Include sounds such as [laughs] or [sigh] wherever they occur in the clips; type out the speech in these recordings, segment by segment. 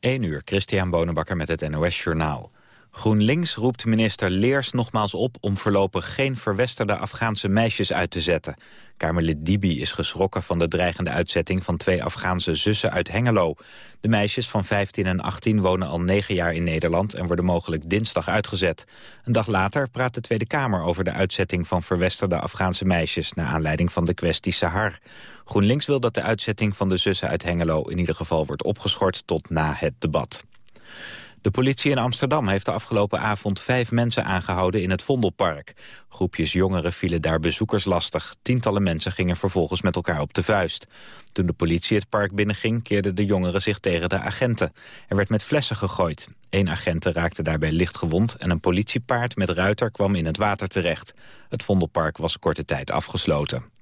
1 uur, Christian Bonenbakker met het NOS Journaal. GroenLinks roept minister Leers nogmaals op om voorlopig geen verwesterde Afghaanse meisjes uit te zetten. Kamerlid Dibi is geschrokken van de dreigende uitzetting van twee Afghaanse zussen uit Hengelo. De meisjes van 15 en 18 wonen al negen jaar in Nederland en worden mogelijk dinsdag uitgezet. Een dag later praat de Tweede Kamer over de uitzetting van verwesterde Afghaanse meisjes naar aanleiding van de kwestie Sahar. GroenLinks wil dat de uitzetting van de zussen uit Hengelo in ieder geval wordt opgeschort tot na het debat. De politie in Amsterdam heeft de afgelopen avond vijf mensen aangehouden in het Vondelpark. Groepjes jongeren vielen daar bezoekers lastig. Tientallen mensen gingen vervolgens met elkaar op de vuist. Toen de politie het park binnenging, keerden de jongeren zich tegen de agenten. Er werd met flessen gegooid. Eén agent raakte daarbij licht gewond en een politiepaard met ruiter kwam in het water terecht. Het Vondelpark was korte tijd afgesloten.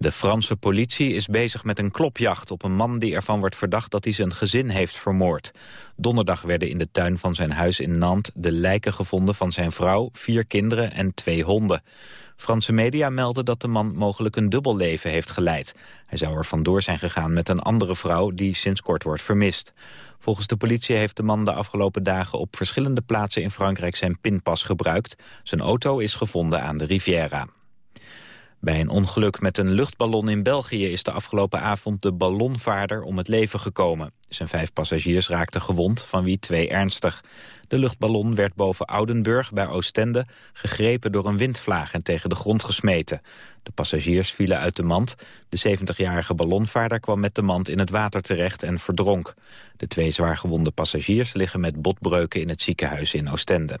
De Franse politie is bezig met een klopjacht op een man die ervan wordt verdacht dat hij zijn gezin heeft vermoord. Donderdag werden in de tuin van zijn huis in Nantes de lijken gevonden van zijn vrouw, vier kinderen en twee honden. Franse media melden dat de man mogelijk een dubbel leven heeft geleid. Hij zou er vandoor zijn gegaan met een andere vrouw die sinds kort wordt vermist. Volgens de politie heeft de man de afgelopen dagen op verschillende plaatsen in Frankrijk zijn pinpas gebruikt. Zijn auto is gevonden aan de Riviera. Bij een ongeluk met een luchtballon in België is de afgelopen avond de ballonvaarder om het leven gekomen. Zijn vijf passagiers raakten gewond, van wie twee ernstig. De luchtballon werd boven Oudenburg bij Oostende gegrepen door een windvlaag en tegen de grond gesmeten. De passagiers vielen uit de mand. De 70-jarige ballonvaarder kwam met de mand in het water terecht en verdronk. De twee zwaargewonde passagiers liggen met botbreuken in het ziekenhuis in Oostende.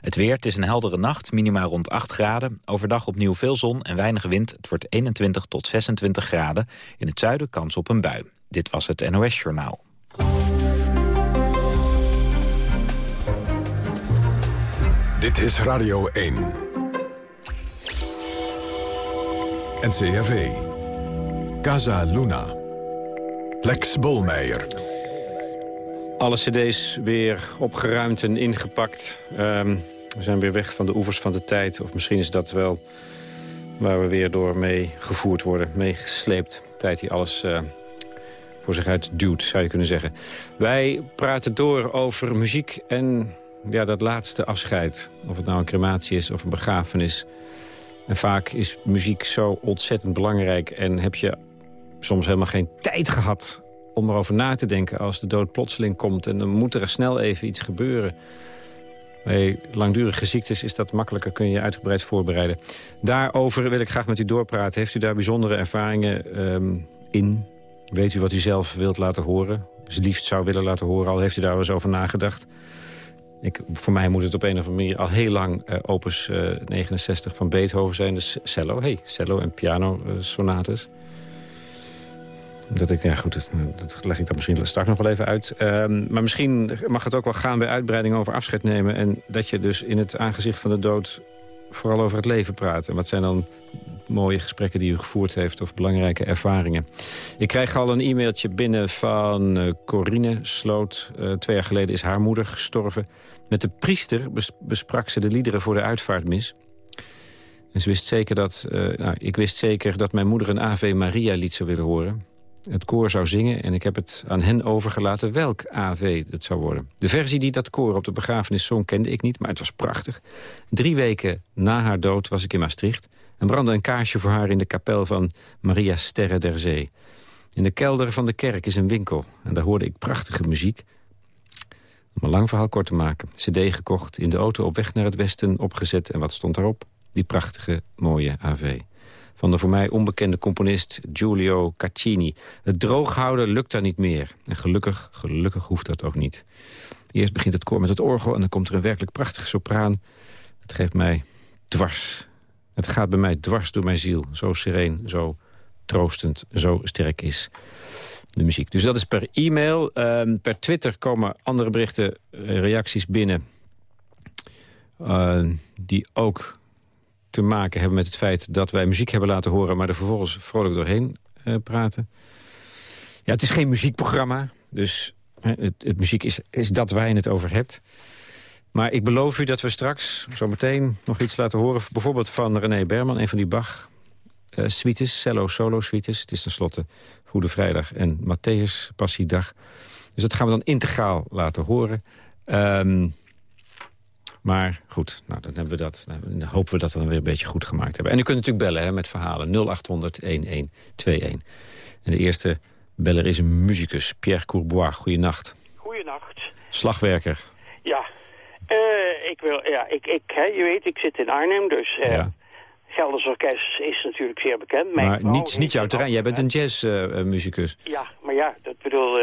Het weer, het is een heldere nacht, minimaal rond 8 graden. Overdag opnieuw veel zon en weinig wind. Het wordt 21 tot 26 graden. In het zuiden kans op een bui. Dit was het NOS Journaal. Dit is Radio 1. NCRV. Casa Luna. Lex Bolmeijer. Alle cd's weer opgeruimd en ingepakt. Ehm, we zijn weer weg van de oevers van de tijd. Of misschien is dat wel waar we weer door mee gevoerd worden. Meegesleept. Tijd die alles uh, voor zich uit duwt, zou je kunnen zeggen. Wij praten door over muziek en ja, dat laatste afscheid. Of het nou een crematie is of een begrafenis. En vaak is muziek zo ontzettend belangrijk... en heb je soms helemaal geen tijd gehad om erover na te denken als de dood plotseling komt. En dan moet er snel even iets gebeuren. Bij langdurige ziektes is dat makkelijker, kun je je uitgebreid voorbereiden. Daarover wil ik graag met u doorpraten. Heeft u daar bijzondere ervaringen um, in? Weet u wat u zelf wilt laten horen? Het liefst zou willen laten horen, al heeft u daar wel eens over nagedacht. Ik, voor mij moet het op een of andere manier al heel lang uh, opus uh, eh, 69 van Beethoven zijn. Dus cello, hey, cello en piano uh, sonates. Dat ik, ja goed, dat, leg ik dan misschien straks nog wel even uit. Um, maar misschien mag het ook wel gaan bij uitbreiding over afscheid nemen. En dat je dus in het aangezicht van de dood vooral over het leven praat. En wat zijn dan mooie gesprekken die u gevoerd heeft of belangrijke ervaringen. Ik krijg al een e-mailtje binnen van uh, Corine Sloot. Uh, twee jaar geleden is haar moeder gestorven. Met de priester besprak ze de liederen voor de uitvaartmis. En ze wist zeker dat, uh, nou, ik wist zeker dat mijn moeder een Ave Maria lied zou willen horen het koor zou zingen... en ik heb het aan hen overgelaten welk AV het zou worden. De versie die dat koor op de begrafenis zong kende ik niet, maar het was prachtig. Drie weken na haar dood was ik in Maastricht... en brandde een kaarsje voor haar in de kapel van Maria Sterre der Zee. In de kelder van de kerk is een winkel en daar hoorde ik prachtige muziek... Om een lang verhaal kort te maken. CD gekocht, in de auto op weg naar het westen opgezet. En wat stond daarop? Die prachtige, mooie AV van de voor mij onbekende componist Giulio Caccini. Het drooghouden lukt daar niet meer. En gelukkig, gelukkig hoeft dat ook niet. Eerst begint het koor met het orgel en dan komt er een werkelijk prachtige sopraan. Het geeft mij dwars. Het gaat bij mij dwars door mijn ziel. Zo sereen, zo troostend, zo sterk is de muziek. Dus dat is per e-mail. Ehm, per Twitter komen andere berichten, reacties binnen... Uh, die ook te maken hebben met het feit dat wij muziek hebben laten horen... maar er vervolgens vrolijk doorheen uh, praten. Ja, het is geen muziekprogramma, dus het, het, muziek is, is dat je het over hebt. Maar ik beloof u dat we straks zometeen nog iets laten horen... bijvoorbeeld van René Berman, een van die Bach... Uh, suites, cello solo suites. Het is tenslotte Goede Vrijdag en Matthäus Passiedag. Dus dat gaan we dan integraal laten horen. Ehm, maar goed, nou, dan, hebben we dat, dan hopen we dat we dan weer een beetje goed gemaakt hebben. En u kunt natuurlijk bellen hè, met verhalen 0800-1121. En de eerste beller is een muzikus, Pierre Courbois. Goeienacht. Goeienacht. Slagwerker. Ja, uh, ik wil, ja, ik, ik, hè, je weet, ik zit in Arnhem, dus uh, ja. Gelders Orkest is natuurlijk zeer bekend. Mijn maar niet, niet jouw terrein, jij bent een jazzmuzikus. Uh, ja, maar ja, dat bedoel,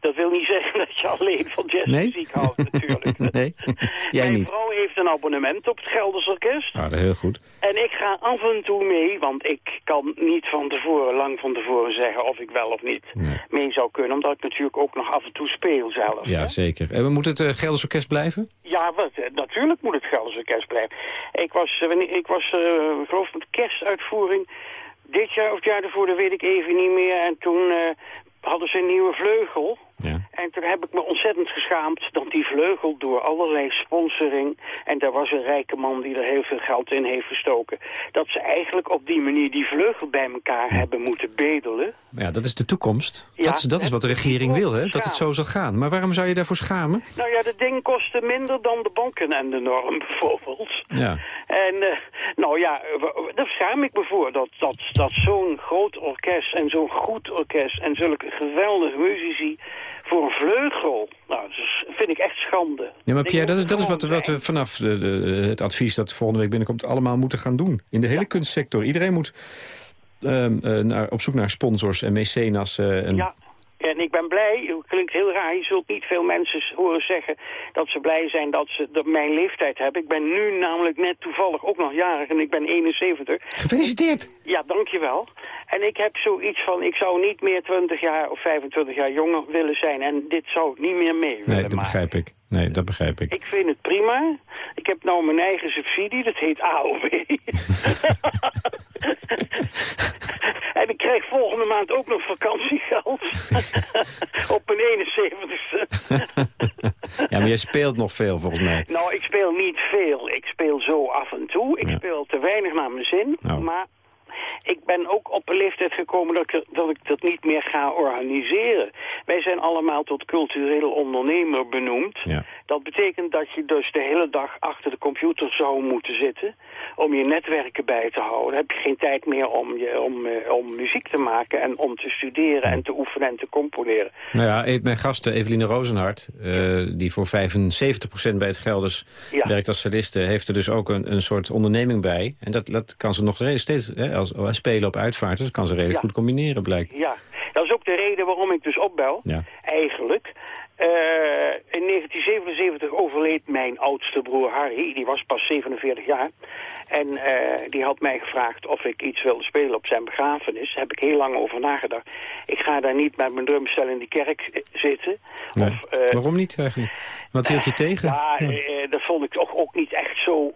dat wil niet [laughs] zeggen dat je alleen van jazzmuziek nee? houdt natuurlijk. [laughs] nee, [laughs] jij Mijn niet. vrouw heeft een abonnement op het Gelders Orkest. Ah, dat heel goed. En ik ga af en toe mee, want ik kan niet van tevoren, lang van tevoren zeggen of ik wel of niet nee. mee zou kunnen. Omdat ik natuurlijk ook nog af en toe speel zelf. Ja, hè? zeker. En moet het uh, Gelders Orkest blijven? Ja, wat, natuurlijk moet het Gelders Orkest blijven. Ik was, uh, ik was uh, geloof met kerstuitvoering dit jaar of het jaar ervoor, dat weet ik even niet meer. En toen hadden ze een nieuwe vleugel. Ja. En toen heb ik me ontzettend geschaamd dat die vleugel door allerlei sponsoring... en daar was een rijke man die er heel veel geld in heeft gestoken... dat ze eigenlijk op die manier die vleugel bij elkaar ja. hebben moeten bedelen. Ja, dat is de toekomst. Ja, dat is, dat is wat de regering wil, hè? dat het zo zal gaan. Maar waarom zou je daarvoor schamen? Nou ja, dat ding kostte minder dan de banken en de norm [laughs] bijvoorbeeld. Ja. En uh, nou ja, daar schaam ik me voor dat, dat, dat zo'n groot orkest en zo'n goed orkest... en zulke geweldige muzici voor een vleugel. Nou, dat vind ik echt schande. Ja, maar Pierre, dat is, dat is wat, wat we vanaf de, de, het advies dat volgende week binnenkomt... allemaal moeten gaan doen. In de hele ja. kunstsector. Iedereen moet um, uh, naar, op zoek naar sponsors en mecenas. Uh, en... Ja. En ik ben blij, het klinkt heel raar, je zult niet veel mensen horen zeggen dat ze blij zijn dat ze dat mijn leeftijd hebben. Ik ben nu namelijk net toevallig ook nog jarig en ik ben 71. Gefeliciteerd! Ja, dankjewel. En ik heb zoiets van, ik zou niet meer 20 jaar of 25 jaar jonger willen zijn en dit zou ik niet meer mee willen Nee, dat begrijp ik. Nee, dat begrijp ik. Ik vind het prima. Ik heb nou mijn eigen subsidie, dat heet AOW. [laughs] en ik krijg volgende maand ook nog vakantiegeld. [laughs] Op mijn 71ste. [laughs] ja, maar jij speelt nog veel volgens mij. Nou, ik speel niet veel. Ik speel zo af en toe. Ik ja. speel te weinig naar mijn zin. Nou. Maar ik ben ook op een leeftijd gekomen dat ik, dat ik dat niet meer ga organiseren. Wij zijn allemaal tot cultureel ondernemer benoemd. Ja. Dat betekent dat je dus de hele dag achter de computer zou moeten zitten... om je netwerken bij te houden. Dan heb je geen tijd meer om, je, om, uh, om muziek te maken en om te studeren en te oefenen en te componeren. Nou ja, mijn gasten Eveline Rozenhart, uh, die voor 75% bij het Gelders ja. werkt als soliste... heeft er dus ook een, een soort onderneming bij. En dat, dat kan ze nog steeds, hè, als, als spelen op uitvaart... dat kan ze redelijk ja. goed combineren, blijkt. Ja, dat is ook de reden waarom ik dus opbel, ja. eigenlijk... Uh, in 1977 overleed mijn oudste broer Harry, die was pas 47 jaar. En uh, die had mij gevraagd of ik iets wilde spelen op zijn begrafenis. Daar heb ik heel lang over nagedacht. Ik ga daar niet met mijn drumstel in die kerk zitten. Nee. Of, uh, Waarom niet eigenlijk? Wat hield je tegen? Ja, ja. dat vond ik toch ook niet echt zo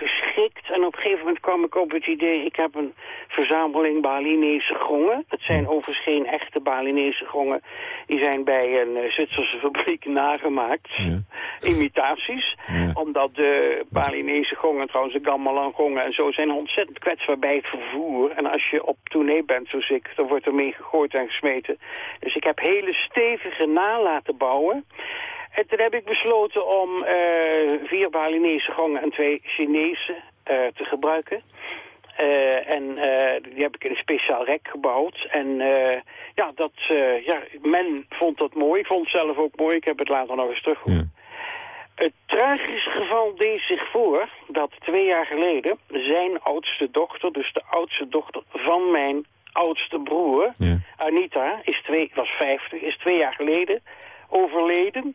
geschikt. En op een gegeven moment kwam ik op het idee... ik heb een verzameling Balinese gongen. Het zijn overigens geen echte Balinese gongen. Die zijn bij een uh, Zwitserse fabriek [laughs] nagemaakt. Ja. Imitaties. Ja. Omdat de Balinese gongen, trouwens de gamelan gongen en zo... zijn ontzettend kwetsbaar bij het vervoer. En als je op tournee bent zoals ik... dan wordt er mee gegooid en gesmeten. Dus ik heb hele stevige na laten bouwen... En toen heb ik besloten om uh, vier Balinese gongen en twee Chinese uh, te gebruiken. Uh, en die heb ik in een speciaal rek gebouwd. En ja, dat, ja, men vond dat mooi. Ik vond het zelf ook mooi. Ik heb het later nog eens teruggehoord. Ja. Het tragische geval deed zich voor dat twee jaar geleden zijn oudste dochter, dus de oudste dochter van mijn oudste broer, ja. Anita, is twee, was 50, is twee jaar geleden overleden.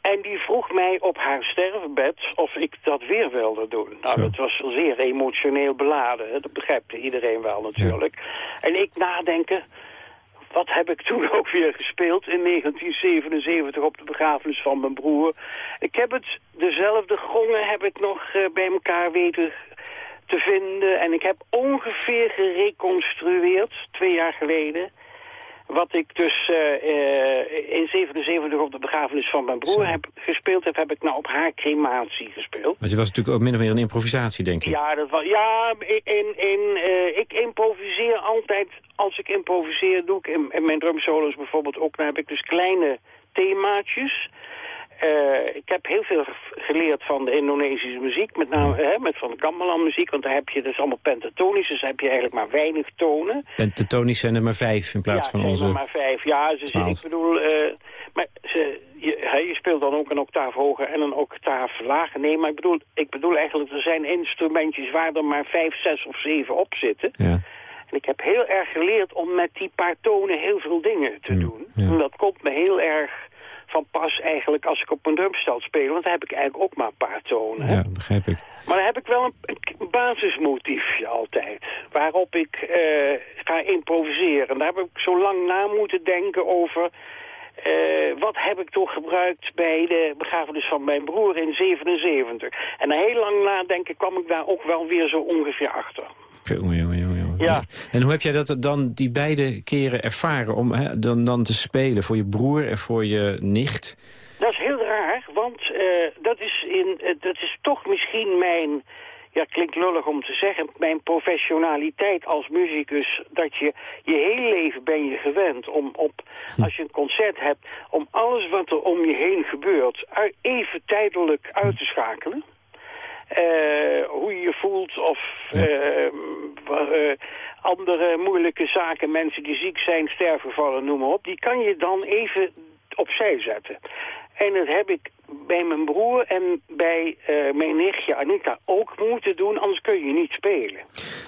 En die vroeg mij op haar sterfbed of ik dat weer wilde doen. Nou, dat was zeer emotioneel beladen. Hè? Dat begrijpt iedereen wel natuurlijk. Ja. En ik nadenken, wat heb ik toen [laughs] ook weer gespeeld in 1977 op de begrafenis van mijn broer. Ik heb het, dezelfde gongen heb ik nog uh, bij elkaar weten te vinden. En ik heb ongeveer gereconstrueerd, twee jaar geleden Wat ik dus uh, in 77 op de begrafenis van mijn broer heb gespeeld heb, heb ik nou op haar crematie gespeeld. Maar je was natuurlijk ook min of meer een improvisatie, denk ik. Ja, dat was, ja in, in, uh, ik improviseer altijd, als ik improviseer doe ik in, in mijn drumsolos bijvoorbeeld ook, dan heb ik dus kleine themaatjes. Uh, ik heb heel veel geleerd van de Indonesische muziek, met name hè, met van de gamelan muziek, want daar heb je dus allemaal pentatonisch, dus heb je eigenlijk maar weinig tonen. Pentatonisch zijn er maar vijf in plaats van onze... Ja, maar vijf. Ja, dus ik bedoel, uh, maar ze, je, je, speelt dan ook een octaaf hoger en een octaaf lager. Nee, maar ik bedoel, ik bedoel eigenlijk, er zijn instrumentjes waar er maar vijf, zes of zeven op zitten. Ja. En ik heb heel erg geleerd om met die paar tonen heel veel dingen te Mm, doen. ja. En dat komt me heel erg van pas eigenlijk als ik op een drumstel speel. Want dan heb ik eigenlijk ook maar een paar tonen. hè. Ja, begrijp ik. Maar dan heb ik wel een, een basismotiefje altijd. Waarop ik eh, ga improviseren. En daar heb ik zo lang na moeten denken over... eh, wat heb ik toch gebruikt bij de begrafenis van mijn broer in 77. En na heel lang nadenken kwam ik daar ook wel weer zo ongeveer achter. Jongen, jongen. Ja. En hoe heb jij dat dan die beide keren ervaren om hè, dan, dan te spelen voor je broer en voor je nicht? Dat is heel raar, want eh, dat, is in, eh, dat is toch misschien mijn... Ja, klinkt lullig om te zeggen, mijn professionaliteit als muzikus... dat je je hele leven ben je gewend om, op, als je een concert hebt... om alles wat er om je heen gebeurt even tijdelijk uit te schakelen. Eh, hoe je je voelt of Ja. Eh, andere moeilijke zaken, mensen die ziek zijn, sterfgevallen, noem maar op, die kan je dan even opzij zetten. En dat heb ik bij mijn broer en bij eh, mijn nichtje Anita ook moeten doen, anders kun je niet spelen.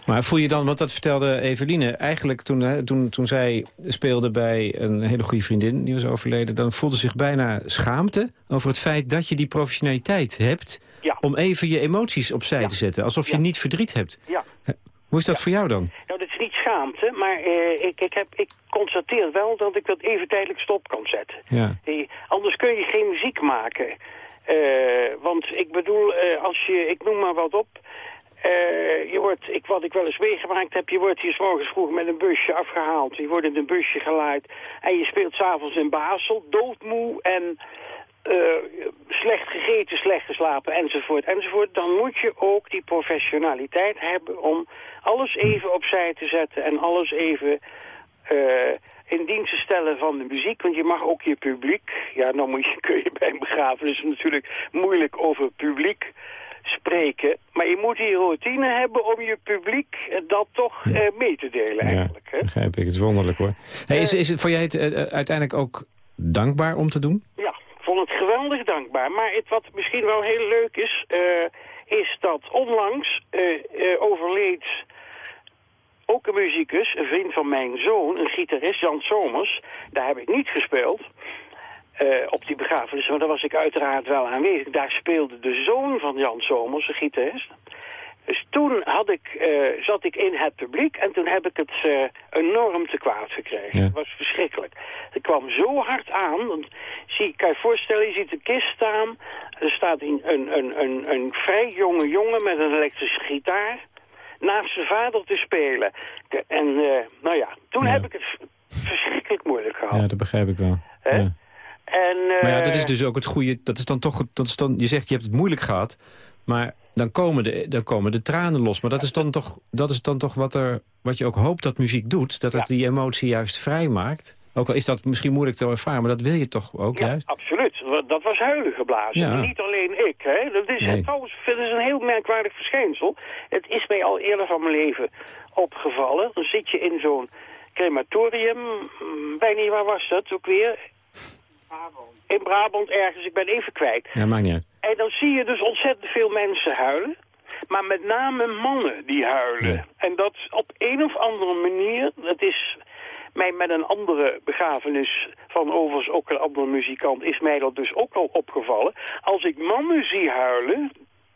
Maar voel je dan, want dat vertelde Eveline, eigenlijk toen, hè, toen, toen zij speelde bij een hele goede vriendin, die was overleden, dan voelde ze zich bijna schaamte over het feit dat je die professionaliteit hebt Ja. om even je emoties opzij Ja. te zetten, alsof je niet verdriet hebt. Ja. Hoe is dat voor jou dan? Nou, dat is niet schaamte, maar eh, ik, ik, heb, ik constateer wel dat ik dat even tijdelijk stop kan zetten. Ja. Eh, anders kun je geen muziek maken. Eh, want ik bedoel, als je, ik noem maar wat op... je wordt, ik, wat ik wel eens meegemaakt heb, je wordt hier 's morgens vroeg met een busje afgehaald. Je wordt in een busje geleid en je speelt s'avonds in Basel, doodmoe en eh, slecht gegeten, slecht geslapen enzovoort enzovoort. Dan moet je ook die professionaliteit hebben om alles even opzij te zetten en alles even eh, in dienst te stellen van de muziek. Want je mag ook je publiek, ja nou moet je, [laughs] kun je bij een begrafenis natuurlijk moeilijk over publiek spreken. Maar je moet die routine hebben om je publiek eh, dat toch mee te delen eigenlijk. Hè? Begrijp ik. Het is wonderlijk hoor. Hey, is, is het voor jij het uiteindelijk ook dankbaar om te doen? Ja, vond het geweldig dankbaar. Maar het, wat misschien wel heel leuk is, eh, is dat onlangs eh, eh, overleed ook een muzikus, een vriend van mijn zoon, een gitarist, Jan Somers. Daar heb ik niet gespeeld op die begrafenis, maar daar was ik uiteraard wel aanwezig. Daar speelde de zoon van Jan Somers, een gitarist. Toen had ik, eh, zat ik in het publiek en toen heb ik het eh, enorm te kwaad gekregen. Ja. Het was verschrikkelijk. Het kwam zo hard aan. Want, zie, kan je je voorstellen, je ziet een kist staan. Er staat een, een, een, een, een vrij jonge jongen met een elektrische gitaar naast zijn vader te spelen. De- En eh, nou ja, toen Ja. heb ik het verschrikkelijk moeilijk gehad. Ja, dat begrijp ik wel. Hè? Ja. En, eh, Maar ja, dat is dus ook het goede. Dat is dan toch. Dat is dan, je zegt je hebt het moeilijk gehad. Maar dan komen, de, dan komen de tranen los. Maar dat is dan toch, dat is dan toch wat, er, wat je ook hoopt dat muziek doet. Dat het Ja. die emotie juist vrij maakt. Ook al is dat misschien moeilijk te ervaren. Maar dat wil je toch ook Ja, juist? absoluut. Dat was huilen geblazen. Ja. Niet alleen ik. Hè. Dat is Nee. trouwens dat is een heel merkwaardig verschijnsel. Het is mij al eerder van mijn leven opgevallen. Dan zit je in zo'n crematorium. mm, Bij niet, waar was dat ook weer? In Brabant ergens. Ik ben even kwijt. Ja, maakt niet uit. En dan zie je dus ontzettend veel mensen huilen. Maar met name mannen die huilen. Ja. En dat op een of andere manier, dat is mij met een andere begrafenis van overigens ook een andere muzikant, is mij dat dus ook al opgevallen. Als ik mannen zie huilen,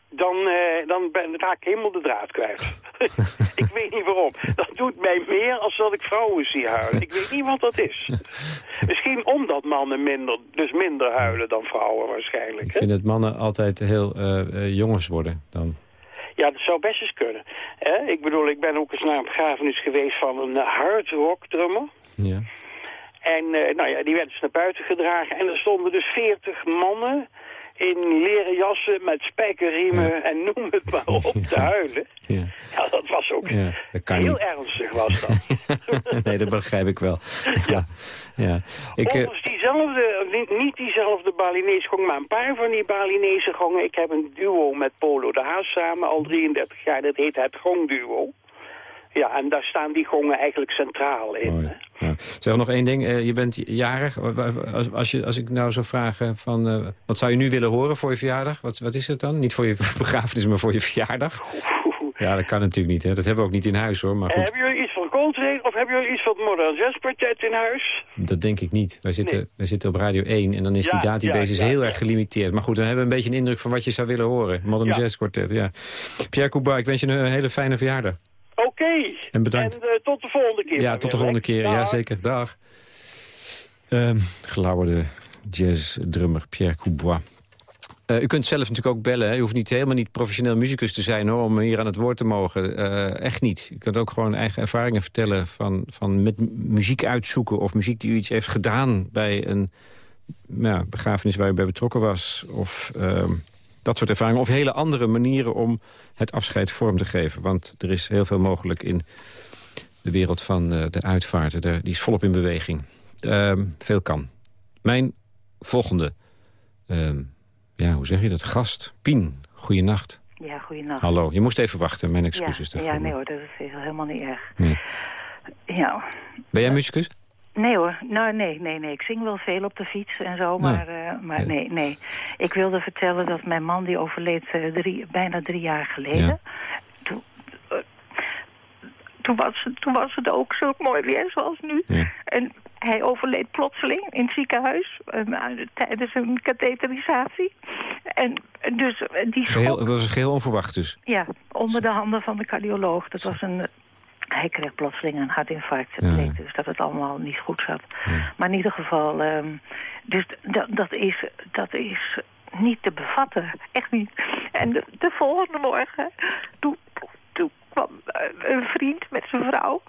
dan, eh, dan ben, raak ik helemaal de draad kwijt. [laughs] ik weet niet waarom. Dat doet mij meer als dat ik vrouwen zie huilen. Ik weet niet wat dat is. [laughs] Misschien omdat mannen minder, dus minder huilen dan vrouwen waarschijnlijk. Ik hè? vind dat mannen altijd heel eh, jongens worden dan. Ja, dat zou best eens kunnen. Hè? Ik bedoel, ik ben ook eens naar een begrafenis geweest van een hard rock drummer. Ja. En uh, nou ja, die werden dus naar buiten gedragen. En er stonden dus veertig mannen in leren jassen met spijkerriemen en noem het maar op [laughs] te huilen. Ja, ja dat was ook ja, dat heel niet. ernstig was dat. [laughs] nee, dat begrijp ik wel. [laughs] Ja. Ja. Ik, uh... diezelfde, niet diezelfde Balinese gong, maar een paar van die Balinese gongen. Ik heb een duo met Polo de Haas samen, al 33 jaar. Dat heet het Gongduo. Ja, en daar staan die gongen eigenlijk centraal in. Mooi. Ja. Zeg nog één ding. Uh, je bent jarig. Als, als, je, als ik nou zou vragen van... Uh, wat zou je nu willen horen voor je verjaardag? Wat, wat is het dan? Niet voor je [laughs] begrafenis, maar voor je verjaardag? [laughs] Ja, dat kan natuurlijk niet. Hè. Dat hebben we ook niet in huis, hoor. Maar goed. hebben jullie iets van Coltrane of hebben jullie iets van het Modern Jazz Quartet in huis? Dat denk ik niet. Wij zitten, wij zitten op Radio 1 en dan is die database heel erg gelimiteerd. Maar goed, dan hebben we een beetje een indruk van wat je zou willen horen. Modern Jazz Quartet, ja. Pierre Couba, ik wens je een hele fijne verjaardag. Oké. En bedankt. En uh, tot de volgende keer. Ja, tot de volgende keer. Ja, zeker. Dag. Um, gelauwerde jazzdrummer Pierre Coubois. Uh, u kunt zelf natuurlijk ook bellen. Hè. U hoeft niet, helemaal niet professioneel muzikus te zijn hoor, om hier aan het woord te mogen. Uh, echt niet. U kunt ook gewoon eigen ervaringen vertellen van, van met muziek uitzoeken... of muziek die u iets heeft gedaan bij een ja, begrafenis waar u bij betrokken was. Of uh, dat soort ervaringen. Of hele andere manieren om het afscheid vorm te geven. Want er is heel veel mogelijk in de wereld van uh, de uitvaarten. die is volop in beweging. Ehm, veel kan. Mijn volgende, ehm, ja, hoe zeg je dat, gast, Pien, goeienacht. Ja, goeienacht. Hallo, je moest even wachten, mijn excuses ja, Ja, nee hoor, dat is helemaal niet erg. Ja. Ben jij muzikus? Nee hoor, nou nee, nee, nee. Ik zing wel veel op de fiets en zo, maar, uh, maar nee, nee. Ik wilde vertellen dat mijn man die overleed uh, drie, bijna drie jaar geleden. Ja. Toen, uh, toen, was, toen was het ook zo mooi weer zoals nu. En hij overleed plotseling in het ziekenhuis tijdens een katheterisatie. En dus die schok... Geheel, was geheel onverwacht dus? Ja, onder de handen van de cardioloog. Dat was een hij kreeg plotseling een hartinfarct. Het bleek dus dat het allemaal niet goed zat. Maar in ieder geval, um, dus dat is, dat is niet te bevatten. Echt niet. En de, de volgende morgen, toen kwam eh, een vriend met zijn vrouw.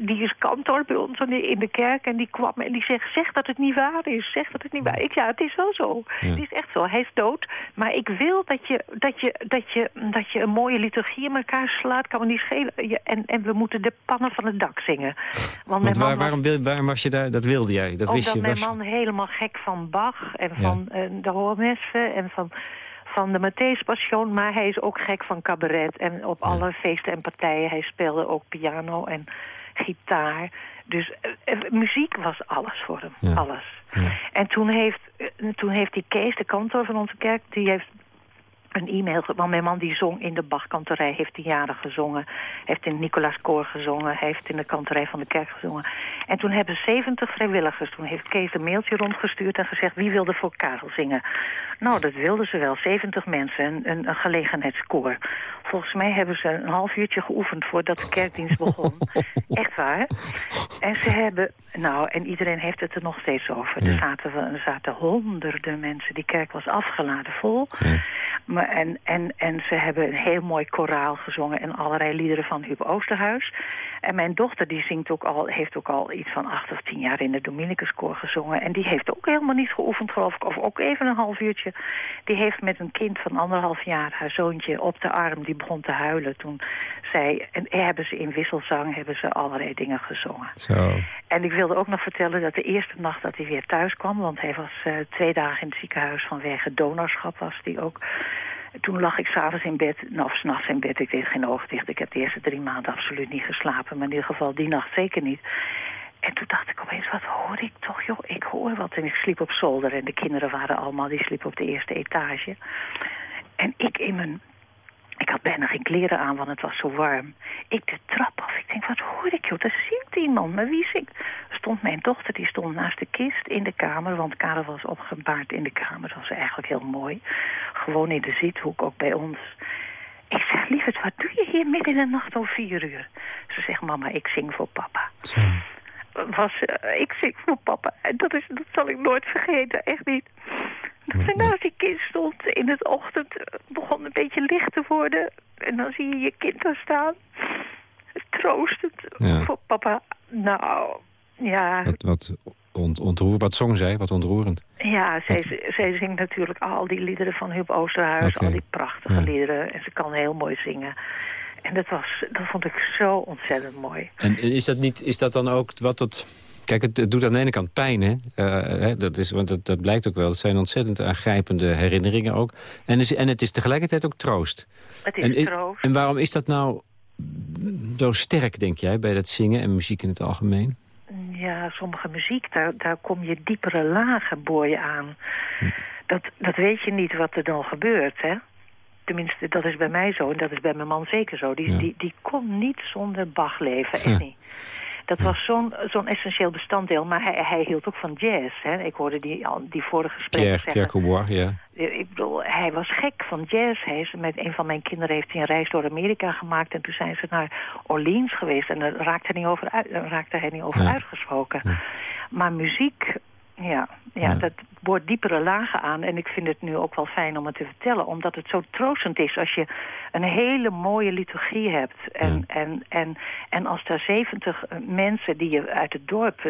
Die is kantor bij ons in de kerk. En die kwam en die zegt, zeg dat het niet waar is. Zeg dat het niet waar is. Ik, ja, het is wel zo. Het is echt zo. Hij is dood. Maar ik wil dat je, dat je, dat je, dat je een mooie liturgie in elkaar slaat. Kan me niet schelen. En, en we moeten de pannen van het dak zingen. Want, Want waar, waarom, wil, waarom was je daar? Dat wilde jij? Dat wist je, mijn man helemaal gek van Bach. En van uh, de hoormessen. En van van de Matthäus Passion, maar hij is ook gek van cabaret. En op alle feesten en partijen, hij speelde ook piano en gitaar. Dus uh, muziek was alles voor hem, alles. Ja. En toen heeft, uh, toen heeft die Kees, de kantor van onze kerk... die heeft een e-mail. Want mijn man die zong in de Bachkanterij, heeft tien jaren gezongen. Heeft in het Nicolaas Koor gezongen, heeft in de kanterij van de kerk gezongen. En toen hebben 70 vrijwilligers, toen heeft Kees een mailtje rondgestuurd en gezegd... wie wilde voor Karel zingen? Nou, dat wilden ze wel, 70 mensen, een, een, een gelegenheidskoor. Volgens mij hebben ze een half uurtje geoefend voordat de kerkdienst begon. [laughs] Echt waar. En ze hebben, nou, en iedereen heeft het er nog steeds over. Er, zaten, er zaten honderden mensen, die kerk was afgeladen vol. Maar, en, en, en ze hebben een heel mooi koraal gezongen en allerlei liederen van Huub Oosterhuis. En mijn dochter die zingt ook al, heeft ook al iets van acht of tien jaar in de Dominicuskoor gezongen. En die heeft ook helemaal niet geoefend, geloof ik. Of ook even een half uurtje. Die heeft met een kind van anderhalf jaar, haar zoontje, op de arm. Die begon te huilen toen zij... En hebben ze in wisselzang hebben ze allerlei dingen gezongen. Zo. En ik wilde ook nog vertellen dat de eerste nacht dat hij weer thuis kwam... want hij was uh, twee dagen in het ziekenhuis vanwege donorschap was die ook... Toen lag ik s'avonds in bed, nou, of s'nachts in bed. Ik deed geen oog dicht. Ik heb de eerste drie maanden absoluut niet geslapen. Maar in ieder geval die nacht zeker niet. En toen dacht ik opeens, wat hoor ik toch, joh? Ik hoor wat. En ik sliep op zolder en de kinderen waren allemaal, die sliepen op de eerste etage. En ik in mijn ik had bijna geen kleren aan, want het was zo warm. Ik de trap af. Ik denk, wat hoor ik, joh? Er zingt iemand. Maar wie zingt? Stond mijn dochter, die stond naast de kist in de kamer. Want Karel was opgebaard in de kamer. Dat was eigenlijk heel mooi. Gewoon in de zithoek, ook bij ons. Ik zeg, lieverd, wat doe je hier midden in de nacht om vier uur? Ze zegt, mama, ik zing voor papa. Zo. Was, uh, ik zing voor papa. En dat, is, dat zal ik nooit vergeten, echt niet. En als die kind stond in het ochtend, eh, begon een beetje licht te worden. En dan zie je je kind daar staan. Troostend ja. voor papa. Nou, ja. Wat, wat ont. Wat zong zij? Wat ontroerend? Ja, zij, zij zingt natuurlijk al die liederen van Huub Oosterhuis. Al die prachtige liederen. En ze kan heel mooi zingen. En dat, was, dat vond ik zo ontzettend mooi. En is dat, niet, is dat dan ook wat het... Kijk, het, doet aan de ene kant pijn, hè? Uh, hè dat is, want dat, dat blijkt ook wel. Het zijn ontzettend aangrijpende herinneringen ook. En, is, en het is tegelijkertijd ook troost. Het is en, troost. En waarom is dat nou zo sterk, denk jij, bij dat zingen en muziek in het algemeen? Ja, sommige muziek, daar, daar kom je diepere lagen je aan. Hm. Dat, dat weet je niet wat er dan gebeurt, hè? Tenminste, dat is bij mij zo en dat is bij mijn man zeker zo. Die, die, die kon niet zonder Bach leven, echt niet. Dat was zo'n zo'n essentieel bestanddeel. Maar hij, hij hield ook van jazz. Hè. Ik hoorde die, die vorige gesprekken zeggen. Pierre Coubois, ja. Ik bedoel, hij was gek van jazz. Hij is, met een van mijn kinderen heeft hij een reis door Amerika gemaakt. En toen zijn ze naar Orleans geweest. En daar raakte hij niet over, uit, raakte hij niet over uitgesproken. Maar muziek ja, ja, dat boort diepere lagen aan. En ik vind het nu ook wel fijn om het te vertellen. Omdat het zo troostend is als je een hele mooie liturgie hebt. En, en, en, en als daar zeventig mensen die je uit het dorp...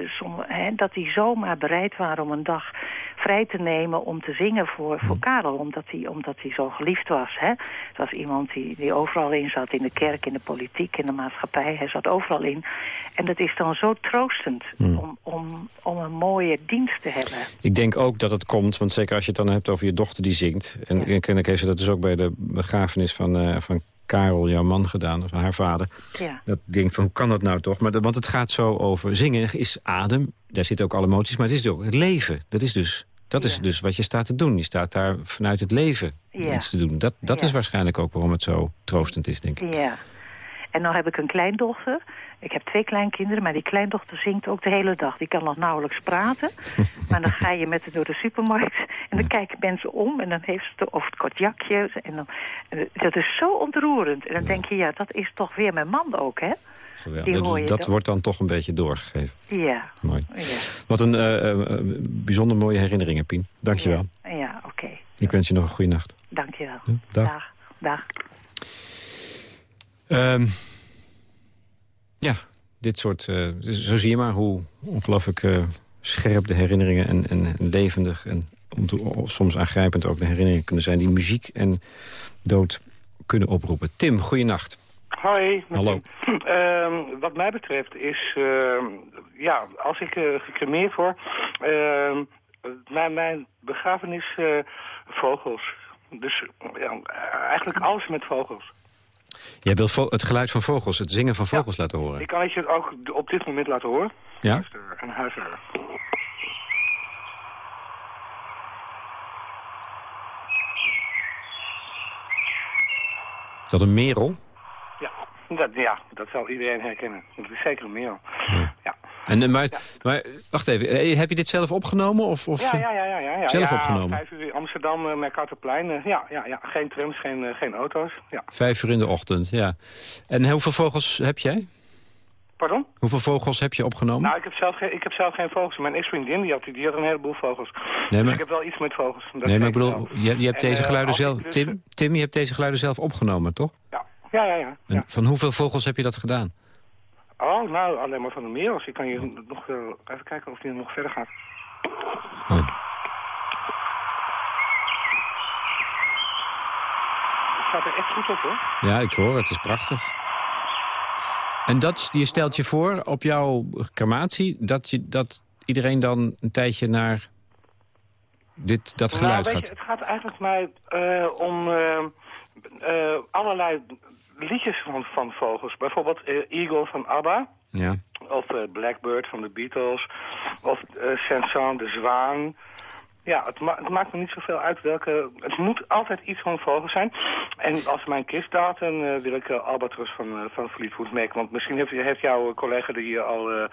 hè, dat die zomaar bereid waren om een dag vrij te nemen om te zingen voor, voor Karel. Omdat hij, omdat hij zo geliefd was. Hè. Het was iemand die, die overal in zat. In de kerk, in de politiek, in de maatschappij. Hij zat overal in. En dat is dan zo troostend om, om, om een mooie dienst te hebben. Ik denk ook dat het komt, want zeker als je het dan hebt over je dochter die zingt. En ja. kennelijk heeft ze dat dus ook bij de begrafenis van, uh, van Karel, jouw man, gedaan, van haar vader. Ja. Dat denk van, hoe kan dat nou toch? Maar want het gaat zo over zingen, is adem, daar zitten ook alle emoties, maar het is ook het leven. Dat is dus dat is dus wat je staat te doen. Je staat daar vanuit het leven iets te doen. Dat, dat is waarschijnlijk ook waarom het zo troostend is, denk ik. Ja. En nu heb ik een kleindochter. Ik heb twee kleinkinderen, maar die kleindochter zingt ook de hele dag. Die kan nog nauwelijks praten. [laughs] maar dan ga je met haar door de supermarkt. En dan kijken mensen om. En dan heeft ze of het kort jakje. En dan, dat is zo ontroerend. En dan denk je, ja, dat is toch weer mijn man ook, hè? Dat, dat wordt dan toch een beetje doorgegeven. Ja. Mooi. Ja. Wat een uh, bijzonder mooie herinneringen, Pien. Dank je wel. Ja, ja oké. Ik wens je nog een goede nacht. Dank je wel. dag. Dag. dag. Um, ja, dit soort... Uh, zo zie je maar hoe ongelooflijk uh, scherp de herinneringen... en, en, levendig en soms aangrijpend ook de herinneringen kunnen zijn... die muziek en dood kunnen oproepen. Tim, goeienacht. Hoi. Hallo. Uh, [clears throat] wat mij betreft is, uh, ja, als ik uh, gecremeerd word, ehm, mijn, mijn begrafenis eh, vogels. Dus ja, eigenlijk alles met vogels. Jij wilt het geluid van vogels, het zingen van vogels laten horen? Ik kan het je ook op dit moment laten horen. Ja? Een huisarts. Is dat een merel? Dat, ja, dat zal iedereen herkennen. Dat is zeker een merel. Ja. En, maar, maar, wacht even, eh, heb je dit zelf opgenomen? Of, of ja, ja, ja, ja, ja, Zelf opgenomen? Vijf uur in Amsterdam, uh, Mercatorplein. Uh, ja, ja, ja, geen trams, geen, uh, geen auto's. Ja. Vijf uur in de ochtend, ja. En hoeveel vogels heb jij? Pardon? Hoeveel vogels heb je opgenomen? Nou, ik heb zelf, geen, ik heb zelf geen vogels. Mijn ex-vriendin die had, die had een heleboel vogels. Nee, maar... ik heb wel iets met vogels. Dat nee, maar ik bedoel, je, je, hebt deze geluiden zelf... Dus... Tim, Tim, je hebt deze geluiden zelf opgenomen, toch? Ja. Ja, ja, ja. En van hoeveel vogels heb je dat gedaan? Oh, nou, alleen maar van de merels. Ik kan je nog uh, even kijken of die nog verder gaat. Het gaat er echt goed op, hoor. Ja, ik hoor. Het is prachtig. En dat, je stelt je voor op jouw crematie... dat, je, dat iedereen dan een tijdje naar dit, dat nou, geluid nou, gaat? Je, het gaat eigenlijk mij uh, om... Uh, uh, allerlei liedjes van, van vogels. Bijvoorbeeld uh, Eagle van ABBA. Ja. Of uh, Blackbird van de Beatles. Of uh, Saint-Saëns, de Zwaan. Ja, het, ma het, maakt me niet zoveel uit welke... Het moet altijd iets van vogels zijn. En als mijn kist dan wil ik Albatros van, van Fleetwood Mac. Want misschien heeft, heeft jouw collega die hier al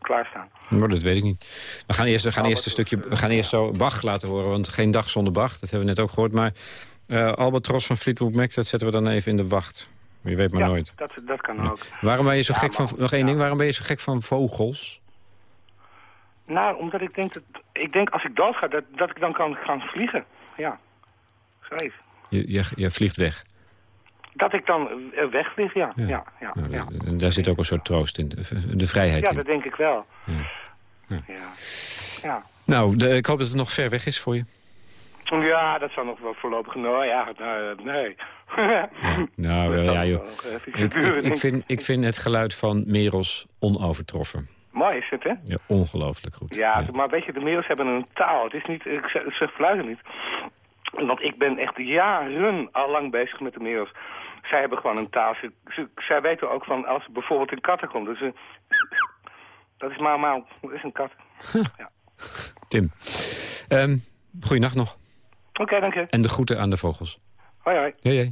klaarstaan. Nou, dat weet ik niet. We gaan eerst, we gaan eerst een stukje... We gaan eerst zo Bach laten horen, want geen dag zonder Bach. Dat hebben we net ook gehoord. Maar uh, Albatros van Fleetwood Mac, dat zetten we dan even in de wacht. Je weet maar ja, nooit. Dat, dat kan ook. Waarom ben je zo gek van... Nog één ding, waarom ben je zo gek van vogels? Nou, omdat ik denk dat... Ik denk als ik dood ga, dat, dat ik dan kan gaan vliegen. Ja. Schrijf. Je, je, je vliegt weg? Dat ik dan wegvlieg, ja. ja. ja, ja, nou, Daar zit ook een soort troost in, de, de vrijheid ja, in. dat denk ik wel. Ja. Ja. Nou, de, ik hoop dat het nog ver weg is voor je. Ja, dat zou nog wel voorlopig... [laughs] Nou ja, nou, nee. Ja, nou, Dat ja, joh. Ik, vind, ik vind het geluid van Merels onovertroffen. Mooi is het, hè? Ja, ongelooflijk goed. Ja, maar weet je, de Merels hebben een taal. Het is niet, ik zeg, ik zeg fluiten niet. Want ik ben echt jaren al lang bezig met de Merels. Zij hebben gewoon een taal. Ze, ze- zij weten ook van, als bijvoorbeeld een kat er komt, dus, eh, dat is maar, maar, dat is een kat. Ja. Tim, um, goeienacht nog. Oké, dank je. En de groeten aan de vogels. Hoi, hoi. Ja, ja.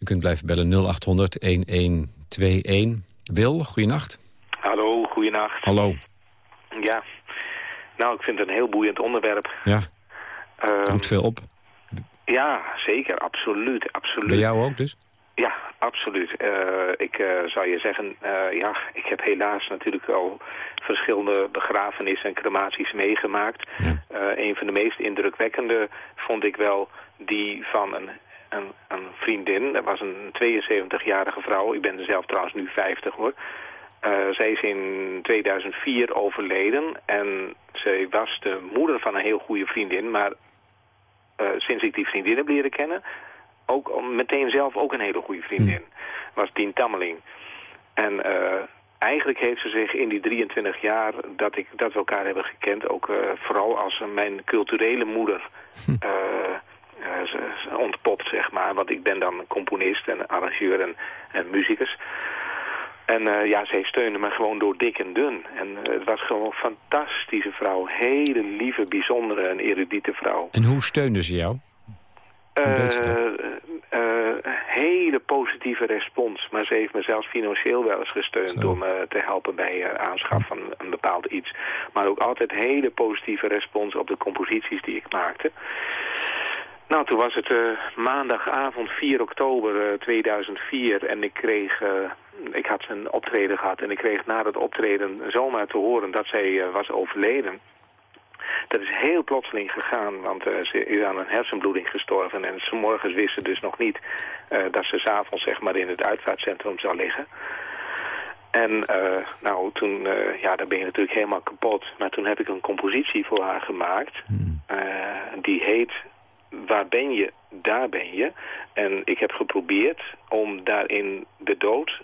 U kunt blijven bellen 0800 1121. Wil, goeienacht. Hallo, goeienacht. Hallo. Ja, nou, ik vind het een heel boeiend onderwerp. Ja, Ehm, het roept veel op. ja, zeker, absoluut, absoluut. Bij jou ook dus? Ja, absoluut. Eh, ik eh, zou je zeggen, eh, ja, ik heb helaas natuurlijk al verschillende begrafenissen en crematies meegemaakt. Ja. Een van de meest indrukwekkende vond ik wel die van een, een, een vriendin. Dat was een 72-jarige vrouw. Ik ben zelf trouwens nu 50 hoor. Zij is in 2004 overleden en zij was de moeder van een heel goede vriendin. Maar sinds ik die vriendin heb leren kennen, ook meteen zelf ook een hele goede vriendin. Was Dien Tammeling. En eh, eigenlijk heeft ze zich in die 23 jaar dat, ik, dat we elkaar hebben gekend... ook eh, vooral als mijn culturele moeder eh, eh, ontpopt, zeg maar. Want ik ben dan componist en arrangeur en, en muzikus. En ja, zij steunde me gewoon door dik en dun. En het was gewoon een fantastische vrouw. Hele lieve, bijzondere en erudite vrouw. En hoe steunde ze jou? Hele positieve respons. Maar ze heeft me zelfs financieel wel eens gesteund... Zo. door me te helpen bij eh, aanschaf van een bepaald iets. Maar ook altijd hele positieve respons op de composities die ik maakte. Nou, toen was het eh, maandagavond 4 oktober eh, 2004 en ik kreeg... eh, ik had een optreden gehad en ik kreeg na dat optreden zomaar te horen dat zij eh, was overleden. Dat is heel plotseling gegaan, want eh, ze is aan een hersenbloeding gestorven. En ze morgens wisten dus nog niet eh, dat ze s'avonds zeg maar in het uitvaartcentrum zou liggen. En eh, nou, toen, ja, dan ben je natuurlijk helemaal kapot. Maar toen heb ik een compositie voor haar gemaakt. Eh, die heet Waar ben je, daar ben je. En ik heb geprobeerd om daarin de dood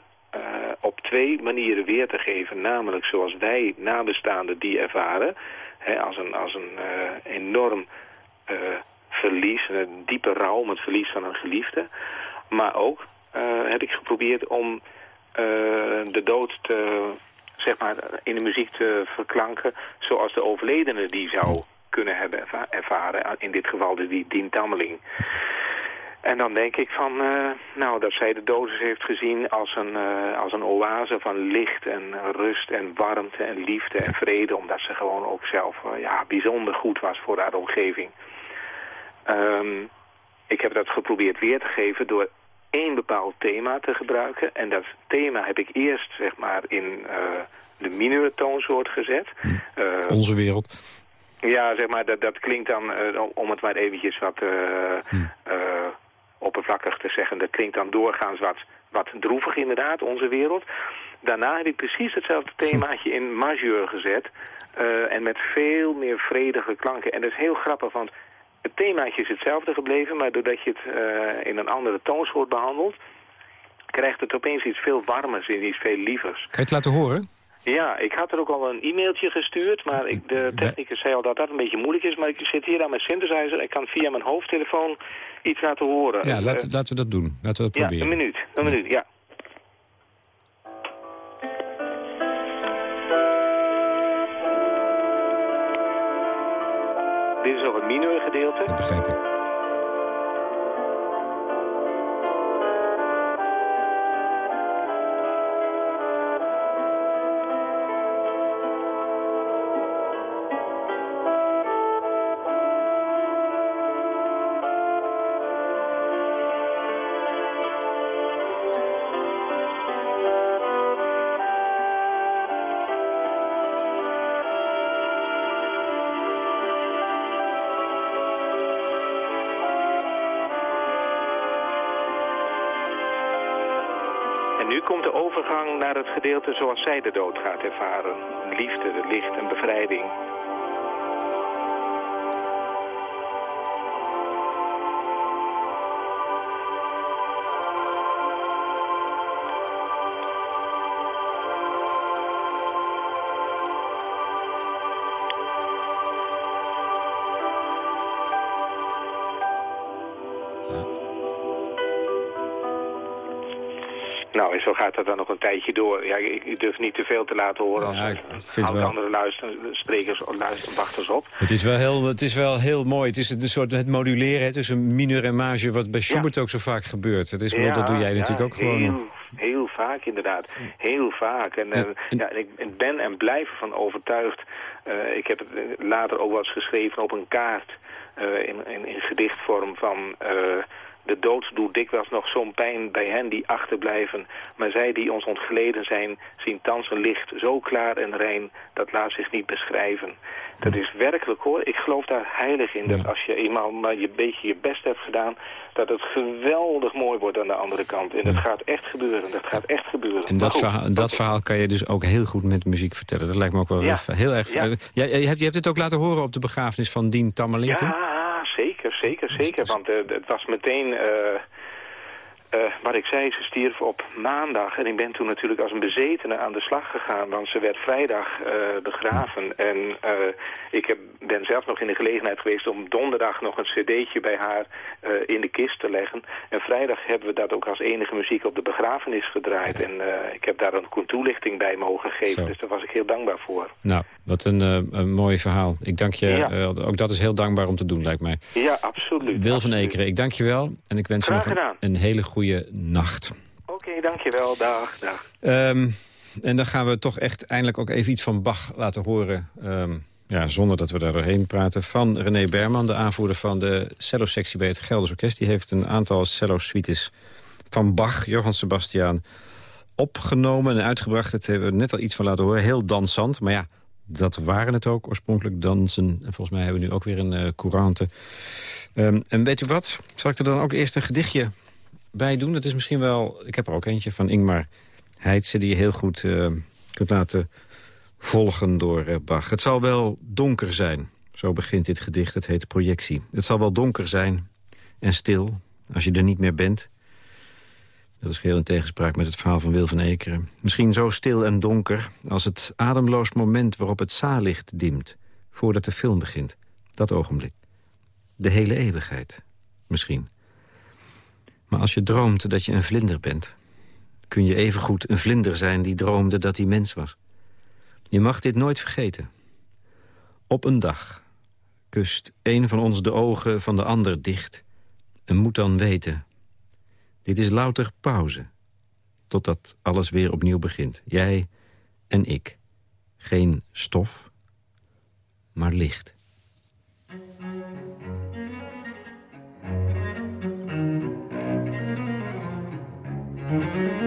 op twee manieren weer te geven. Namelijk zoals wij nabestaanden die ervaren. Als een, als een eh, enorm eh, verlies, een diepe rouw om het verlies van een geliefde. Maar ook eh, heb ik geprobeerd om de dood te, zeg maar, in de muziek te verklanken zoals de overledene die zou kunnen hebben erva- ervaren. In dit geval de die Dien. En dan denk ik van, eh, nou, dat zij de dosis heeft gezien als een, eh, als een oase van licht en rust en warmte en liefde en vrede. Omdat ze gewoon ook zelf eh, ja, bijzonder goed was voor haar omgeving. Ehm, ik heb dat geprobeerd weer te geven door één bepaald thema te gebruiken. En dat thema heb ik eerst, zeg maar, in de mineur toonsoort gezet. Onze wereld. ja, zeg maar, dat, dat klinkt dan, om- het maar eventjes wat eh, oppervlakkig te zeggen, dat klinkt dan doorgaans wat, wat droevig inderdaad, onze wereld. Daarna heb ik precies hetzelfde themaatje in majeur gezet eh, en met veel meer vredige klanken. En dat is heel grappig, want het themaatje is hetzelfde gebleven, maar doordat je het eh, in een andere toonsoort behandelt, krijgt het opeens iets veel warmers en iets veel lievers. Kan je het laten horen? Ja, ik had er ook al een e-mailtje gestuurd, maar ik, de technicus zei al dat dat een beetje moeilijk is. Maar ik zit hier aan mijn synthesizer. Ik kan via mijn hoofdtelefoon iets laten horen. Ja, Eh, laten, laten we dat doen. Laten we dat ja, proberen. een minuut. Een minuut, ja. Dit is nog het mineur gedeelte. Dat begrijp ik. Komt de overgang naar het gedeelte zoals zij de dood gaat ervaren. Liefde, licht en bevrijding. Nou, en zo gaat dat dan nog een tijdje door. Ja, ik, durf niet te veel te laten horen. Ja, als ik vind houdt wel. andere luisteren, sprekers, luisterwachters op. Het is wel heel, het is wel heel mooi. Het is een soort het moduleren hè, tussen mineur en mage... wat bij Schubert ook zo vaak gebeurt. Het is, wel- dat doe jij ja, natuurlijk ook gewoon. Heel, heel vaak inderdaad. Heel vaak. En, En- eh, en- ja, en ik ben en blijf ervan overtuigd. Eh, ik heb het eh, later ook wel eens geschreven op een kaart... in, in, in gedichtvorm van... de dood doet dikwijls nog zo'n pijn bij hen die achterblijven. Maar zij die ons ontgleden zijn, zien thans een licht zo klaar en rein, dat laat zich niet beschrijven. Dat is werkelijk hoor, ik geloof daar heilig in, dat als je eenmaal maar je beetje je best hebt gedaan, dat het geweldig mooi wordt aan de andere kant. En dat gaat echt gebeuren, dat gaat echt gebeuren. En dat goed, verhaal, dat verhaal kan je dus ook heel goed met muziek vertellen. Dat lijkt me ook wel Ja. heel, erg... Ja. Je, hebt, je hebt het ook laten horen op de begrafenis van Dien Tammerling? Ja, zeker, zeker, zeker. Want eh, het was meteen... eh, eh, wat ik zei, ze stierf op maandag. En ik ben toen natuurlijk als een bezetene aan de slag gegaan. Want ze werd vrijdag eh, begraven. En eh, ik heb, ben zelf nog in de gelegenheid geweest om donderdag nog een cd'tje bij haar in de kist te leggen. En vrijdag hebben we dat ook als enige muziek op de begrafenis gedraaid. En ik heb daar een toelichting bij mogen geven. Zo. Dus daar was ik heel dankbaar voor. Nou, wat een, een mooi verhaal. Ik dank je, Ja. ook dat is heel dankbaar om te doen, lijkt mij. Ja, absoluut. Wil van. Ekeren, ik dank je wel. En ik wens je nog een, een hele goede nacht. Oké, dankjewel. Dag, dag. Ehm, en dan gaan we toch echt eindelijk ook even iets van Bach laten horen. Ehm, ja, zonder dat we daar doorheen praten. Van René Berman, de aanvoerder van de cello-sectie bij het Gelders Orkest. Die heeft een aantal cello-suites van Bach, Johann Sebastian, opgenomen en uitgebracht. Het hebben we net al iets van laten horen. Heel dansant, maar ja, dat waren het ook oorspronkelijk dansen. En volgens mij hebben we nu ook weer een eh courante. Ehm, en weet u wat? Zal ik er dan ook eerst een gedichtje bij doen? Dat is misschien wel... Ik heb er ook eentje van Ingmar Heitse... die je heel goed eh, kunt laten volgen door eh, Bach. Het zal wel donker zijn. Zo begint dit gedicht. Het heet Projectie. Het zal wel donker zijn en stil als je er niet meer bent. Dat is geheel in tegenspraak met het verhaal van Wil van Ekeren. Misschien zo stil en donker als het ademloos moment... waarop het zaallicht dimt, voordat de film begint. Dat ogenblik. De hele eeuwigheid, misschien. Maar als je droomt dat je een vlinder bent... kun je evengoed een vlinder zijn die droomde dat hij mens was. Je mag dit nooit vergeten. Op een dag kust een van ons de ogen van de ander dicht... en moet dan weten... dit is louter pauze... totdat alles weer opnieuw begint. Jij en ik. Geen stof, maar licht. Mm-hmm.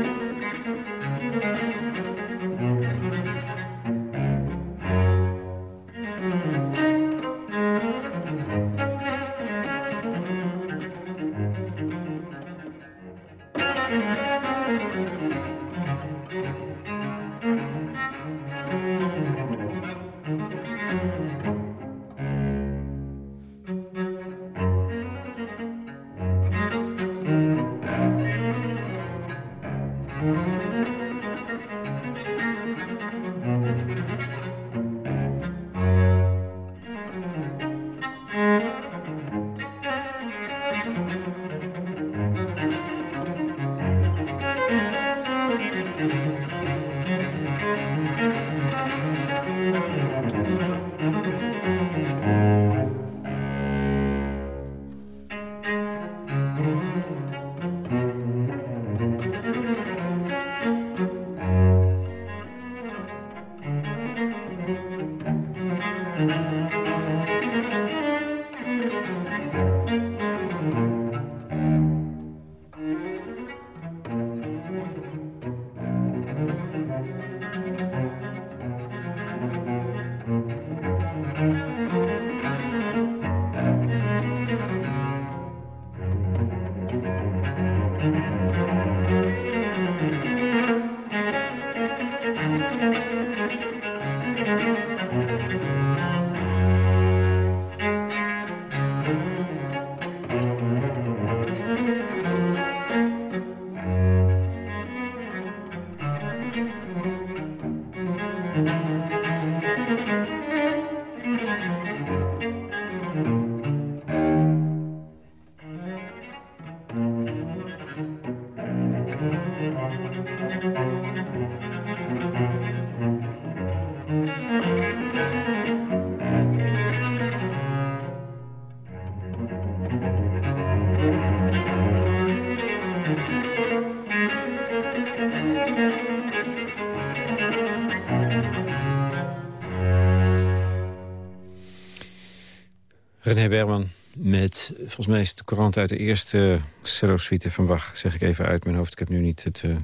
René Berman met, volgens mij is de courant uit de eerste cello-suite van Bach. Zeg ik even uit mijn hoofd. Ik heb nu niet het uh,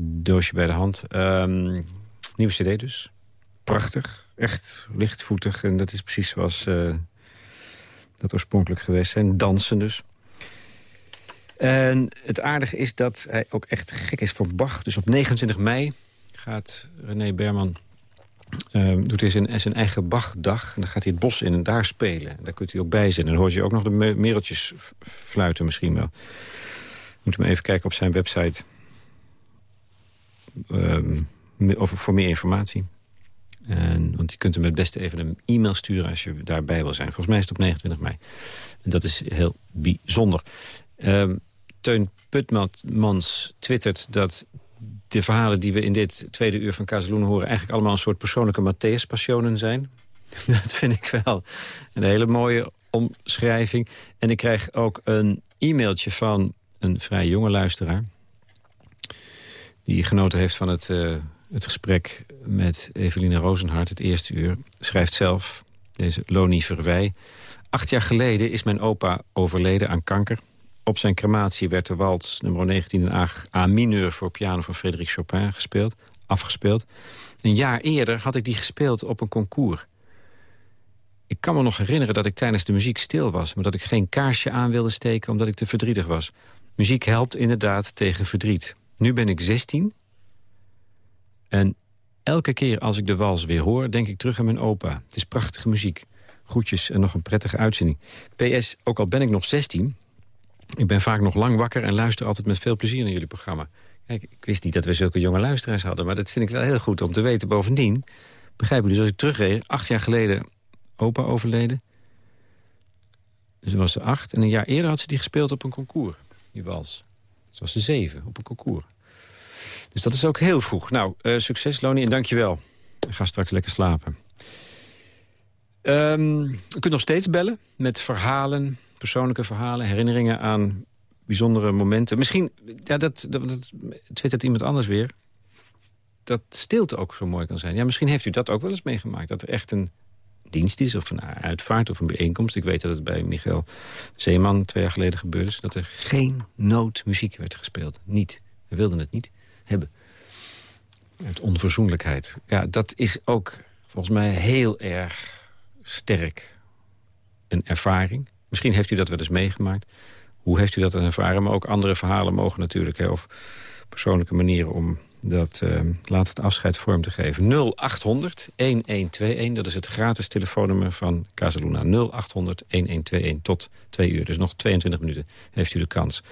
doosje bij de hand. Um, nieuwe cd dus. Prachtig. Echt lichtvoetig. En dat is precies zoals uh, dat oorspronkelijk geweest zijn. Dansen dus. En het aardige is dat hij ook echt gek is voor Bach. Dus op 29 mei gaat René Berman uh, doet hij zijn, zijn eigen Bachdag. En dan gaat hij het bos in en daar spelen. Daar kunt u ook bij zijn. En dan hoort je ook nog de mereltjes fluiten misschien wel. Moet hem even kijken op zijn website. Um, voor meer informatie. En, want je kunt hem het beste even een e-mail sturen als je daarbij wil zijn. Volgens mij is het op 29 mei. En dat is heel bijzonder. Um, Teun Putmans twittert dat de verhalen die we in dit tweede uur van Kazeloenen horen... eigenlijk allemaal een soort persoonlijke Matthäus-passionen zijn. [laughs] Dat vind ik wel een hele mooie omschrijving. En ik krijg ook een e-mailtje van een vrij jonge luisteraar... die genoten heeft van het, uh, het gesprek met Eveline Rozenhart, het eerste uur. Schrijft zelf, deze Loni Verwij... Acht jaar geleden is mijn opa overleden aan kanker... Op zijn crematie werd de wals nummer 19 in A, mineur voor piano van Frédéric Chopin gespeeld, afgespeeld. Een jaar eerder had ik die gespeeld op een concours. Ik kan me nog herinneren dat ik tijdens de muziek stil was... maar dat ik geen kaarsje aan wilde steken omdat ik te verdrietig was. Muziek helpt inderdaad tegen verdriet. Nu ben ik 16 en elke keer als ik de wals weer hoor... denk ik terug aan mijn opa. Het is prachtige muziek. Groetjes en nog een prettige uitzending. PS, ook al ben ik nog 16... Ik ben vaak nog lang wakker en luister altijd met veel plezier naar jullie programma. Kijk, ik wist niet dat we zulke jonge luisteraars hadden... maar dat vind ik wel heel goed om te weten. Bovendien, begrijp ik dus als ik terugreed... acht jaar geleden opa overleden. Ze was ze acht. En een jaar eerder had ze die gespeeld op een concours. Die wals. Ze was ze zeven op een concours. Dus dat is ook heel vroeg. Nou, uh, succes Loni en dankjewel. Ik ga straks lekker slapen. Um, u kunt nog steeds bellen met verhalen, persoonlijke verhalen, herinneringen aan bijzondere momenten. Misschien, ja, dat, dat, dat iemand anders weer. Dat stilte ook zo mooi kan zijn. Ja, misschien heeft u dat ook wel eens meegemaakt. Dat er echt een dienst is of een uitvaart of een bijeenkomst. Ik weet dat het bij Michael Zeeman twee jaar geleden gebeurde. is. Dat er geen noodmuziek werd gespeeld. Niet. We wilden het niet hebben. Uit onverzoenlijkheid. Ja, dat is ook volgens mij heel erg sterk een ervaring. Misschien heeft u dat wel eens meegemaakt. Hoe heeft u dat ervaren? Maar ook andere verhalen mogen natuurlijk. Hè, of persoonlijke manieren om dat uh, laatste afscheid vorm te geven. 0800 1121, dat is het gratis telefoonnummer van Casaluna. 0800 1121 tot twee uur. Dus nog 22 minuten heeft u de kans.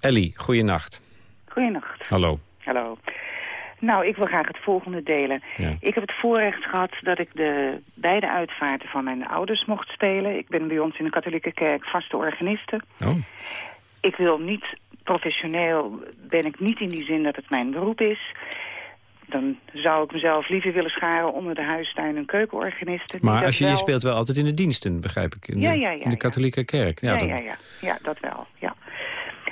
Ellie, goeienacht. Goeienacht. Hallo. Nou, ik wil graag het volgende delen. Ik heb het voorrecht gehad dat ik de beide uitvaarten van mijn ouders mocht spelen. Ik ben bij ons in de katholieke kerk vaste organiste. Oh. Ik wil niet, professioneel ben ik niet in die zin dat het mijn beroep is. Dan zou ik mezelf liever willen scharen onder de huistuin- en keukenorganisten. Maar als je, je speelt wel altijd in de diensten, begrijp ik, in de, in de katholieke kerk. Ja, ja, ja, ja, dat wel, ja.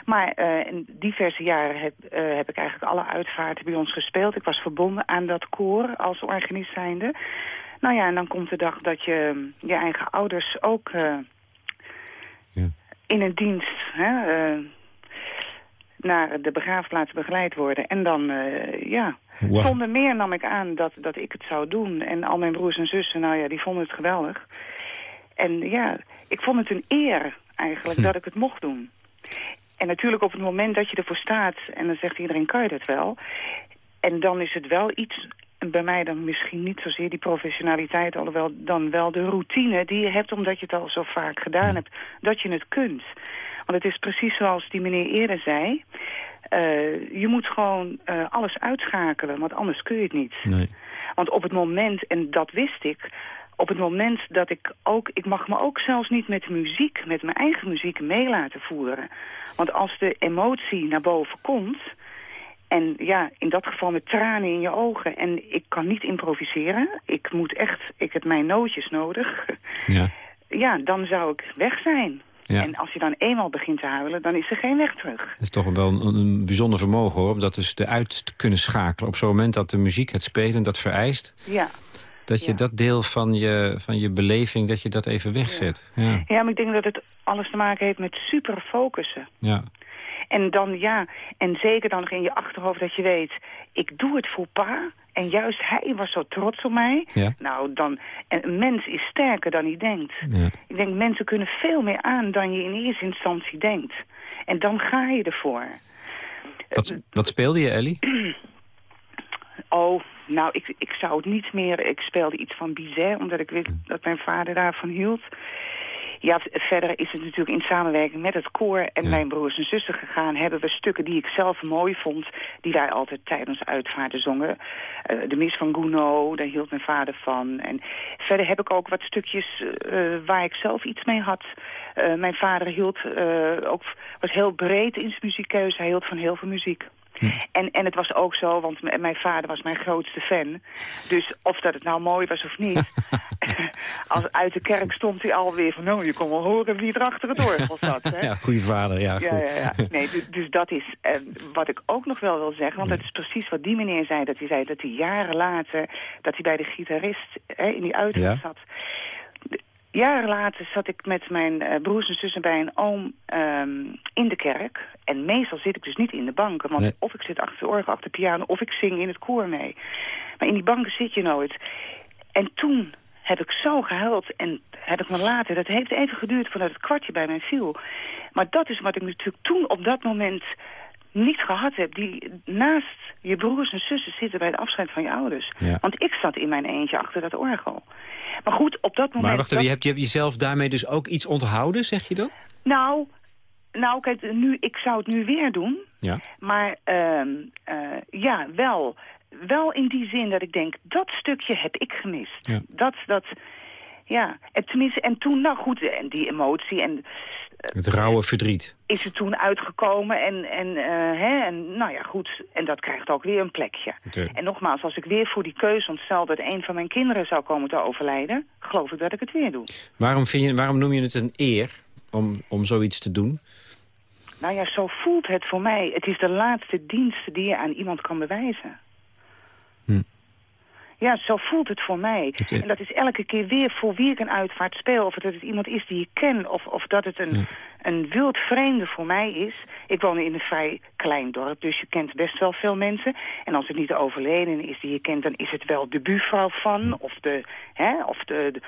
Maar uh, in diverse jaren heb, uh, heb ik eigenlijk alle uitvaarten bij ons gespeeld. Ik was verbonden aan dat koor als organist zijnde. Nou ja, en dan komt de dag dat je mm, je eigen ouders ook uh, ja. in een dienst hè, naar de begraafplaats begeleid worden. En dan, ja, wow. zonder meer nam ik aan dat, dat ik het zou doen. En al mijn broers en zussen, nou ja, die vonden het geweldig. En ja, ik vond het een eer eigenlijk hm. dat ik het mocht doen. En natuurlijk op het moment dat je ervoor staat... en dan zegt iedereen, kan je dat wel? En dan is het wel iets... Bij mij dan misschien niet zozeer die professionaliteit... alhoewel dan wel de routine die je hebt... omdat je het al zo vaak gedaan hebt, dat je het kunt. Want het is precies zoals die meneer eerder zei... Uh, je moet gewoon uh, alles uitschakelen, want anders kun je het niet. Nee. Want op het moment, en dat wist ik op het moment dat ik ook... Ik mag me ook zelfs niet met muziek, met mijn eigen muziek mee laten voeren. Want als de emotie naar boven komt... En ja, in dat geval met tranen in je ogen. En ik kan niet improviseren. Ik moet echt... Ik heb mijn nootjes nodig. [laughs] Ja. Ja, dan zou ik weg zijn. Ja. En als je dan eenmaal begint te huilen, dan is er geen weg terug. Dat is toch wel een, een bijzonder vermogen hoor, om dat dus eruit te kunnen schakelen. Op zo'n moment dat de muziek, het spelen, dat vereist. Ja. dat je dat deel van je, van je beleving, dat je dat even wegzet. Ja. ja. maar ik denk dat het alles te maken heeft met super focussen. Ja. En dan, ja, en zeker dan nog in je achterhoofd dat je weet... ik doe het voor pa en juist hij was zo trots op mij. Ja. Nou, dan, en een mens is sterker dan hij denkt. Ja. Ik denk, mensen kunnen veel meer aan dan je in eerste instantie denkt. En dan ga je ervoor. Wat, wat speelde je, Ellie? [clears throat] Oh, nou, ik, ik zou het niet meer... Ik speelde iets van Bizet, omdat ik wist dat mijn vader daarvan hield. Ja, verder is het natuurlijk in samenwerking met het koor en mijn broers en zussen gegaan. Hebben we stukken die ik zelf mooi vond, die wij altijd tijdens uitvaarten zongen. Uh, de mis van Gounod, daar hield mijn vader van. En verder heb ik ook wat stukjes uh, waar ik zelf iets mee had. Uh, mijn vader hield ook, was heel breed in zijn muziekkeuze. Hij hield van heel veel muziek. Hm. En, en het was ook zo, want mijn vader was mijn grootste fan. Dus of dat het nou mooi was of niet... [laughs] [laughs] als uit de kerk stond hij alweer van... nou, je kon wel horen wie er achter het orgel zat. Hè? [laughs] ja, goede vader, ja. ja, ja, ja. Nee, dus, dus dat is uh, wat ik ook nog wel wil zeggen. Want dat is precies wat die meneer zei. Dat hij zei dat hij jaren later... dat hij bij de gitarist hè, in die uitvaart ja. Jaren later zat ik met mijn uh, broers en zussen bij een oom um, in de kerk. En meestal zit ik dus niet in de banken. Want nee. of ik zit achter de orgel, achter de piano, of ik zing in het koor mee. Maar in die banken zit je nooit. En toen heb ik zo gehuild en heb ik me later... Dat heeft even geduurd voordat het kwartje bij mij viel. Maar dat is wat ik natuurlijk toen op dat moment niet gehad heb. Die naast je broers en zussen zitten bij het afscheid van je ouders. Ja. Want ik zat in mijn eentje achter dat orgel. Maar goed, op dat moment... Maar wacht even, je, hebt, je hebt jezelf daarmee dus ook iets onthouden, zeg je dan? Nou, nou kijk, nu, ik zou het nu weer doen. Ja. Maar uh, uh, ja, wel, wel in die zin dat ik denk, dat stukje heb ik gemist. Ja. Dat, dat, ja. En, tenminste, en toen, nou goed, en die emotie en... Het rauwe verdriet. Is het toen uitgekomen en, en, uh, hè, en nou ja, goed. En dat krijgt ook weer een plekje. En nogmaals, als ik weer voor die keuze ontstel dat een van mijn kinderen zou komen te overlijden, geloof ik dat ik het weer doe. Waarom, vind je, waarom noem je het een eer om, om zoiets te doen? Nou ja, zo voelt het voor mij. Het is de laatste dienst die je aan iemand kan bewijzen. Hm. Ja, zo voelt het voor mij. Het, en dat is elke keer weer voor wie ik een uitvaart speel. Of dat het iemand is die ik ken. Of, of dat het een, Ja. een wild vreemde voor mij is. Ik woon in een vrij klein dorp, dus je kent best wel veel mensen. En als het niet de overledene is die je kent, dan is het wel de buurvrouw van. Of de... Hè, of de, de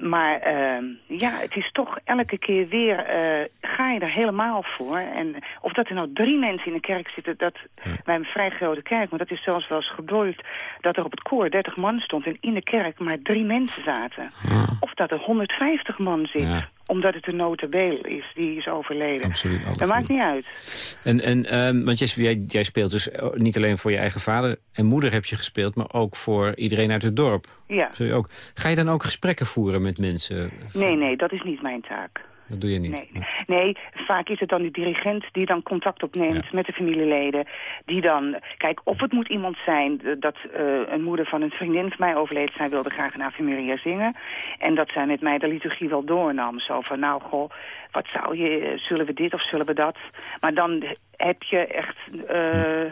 maar uh, ja, het is toch elke keer weer, uh, ga je er helemaal voor. En of dat er nou drie mensen in de kerk zitten, dat Ja. bij een vrij grote kerk, maar dat is zelfs wel eens gebeurd, dat er op het koor 30 man stond en in de kerk maar drie mensen zaten. Ja. Of dat er 150 man zit, Ja. Omdat het een notabeel is, die is overleden. Absoluut. Dat maakt niet uit. En, en, ehm, want jij, jij, speelt dus eh, niet alleen voor je eigen vader en moeder heb je gespeeld... maar ook voor iedereen uit het dorp. Ja. Je ook. Ga je dan ook gesprekken voeren met mensen? Nee, nee, dat is niet mijn taak. Dat doe je niet. Nee. nee, vaak is het dan de dirigent die dan contact opneemt Ja. met de familieleden. Die dan, kijk, of het moet iemand zijn dat eh, een moeder van een vriendin van mij overleed. Zij wilde graag een Ave Maria zingen. En dat zij met mij de liturgie wel doornam. Zo van, nou goh, wat zou je, zullen we dit of zullen we dat? Maar dan heb je echt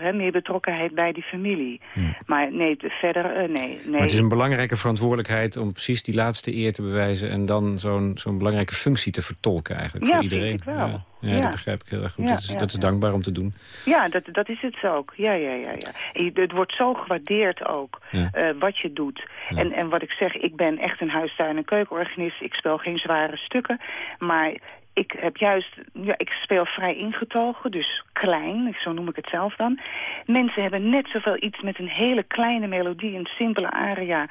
hè, meer betrokkenheid bij die familie. Maar nee, verder, eh, nee. nee. Maar het is een belangrijke verantwoordelijkheid om precies die laatste eer te bewijzen... en dan zo'n zo'n belangrijke functie te vertolken eigenlijk Ja, voor iedereen. ik wel. Ja, ja, Ja. dat begrijp ik heel erg goed. Ja, dat is, ja, dat is dankbaar om te doen. Ja, dat, dat is het ook. Ja, ja, ja. ja. Je- het wordt zo gewaardeerd ook, eh, wat je doet. En, en wat ik zeg, ik ben echt een huistuin- en keukenorganist. Ik speel geen zware stukken. Maar ik heb juist, ja, ik speel vrij ingetogen, dus klein, zo noem ik het zelf dan. Mensen hebben net zoveel iets met een hele kleine melodie, een simpele aria...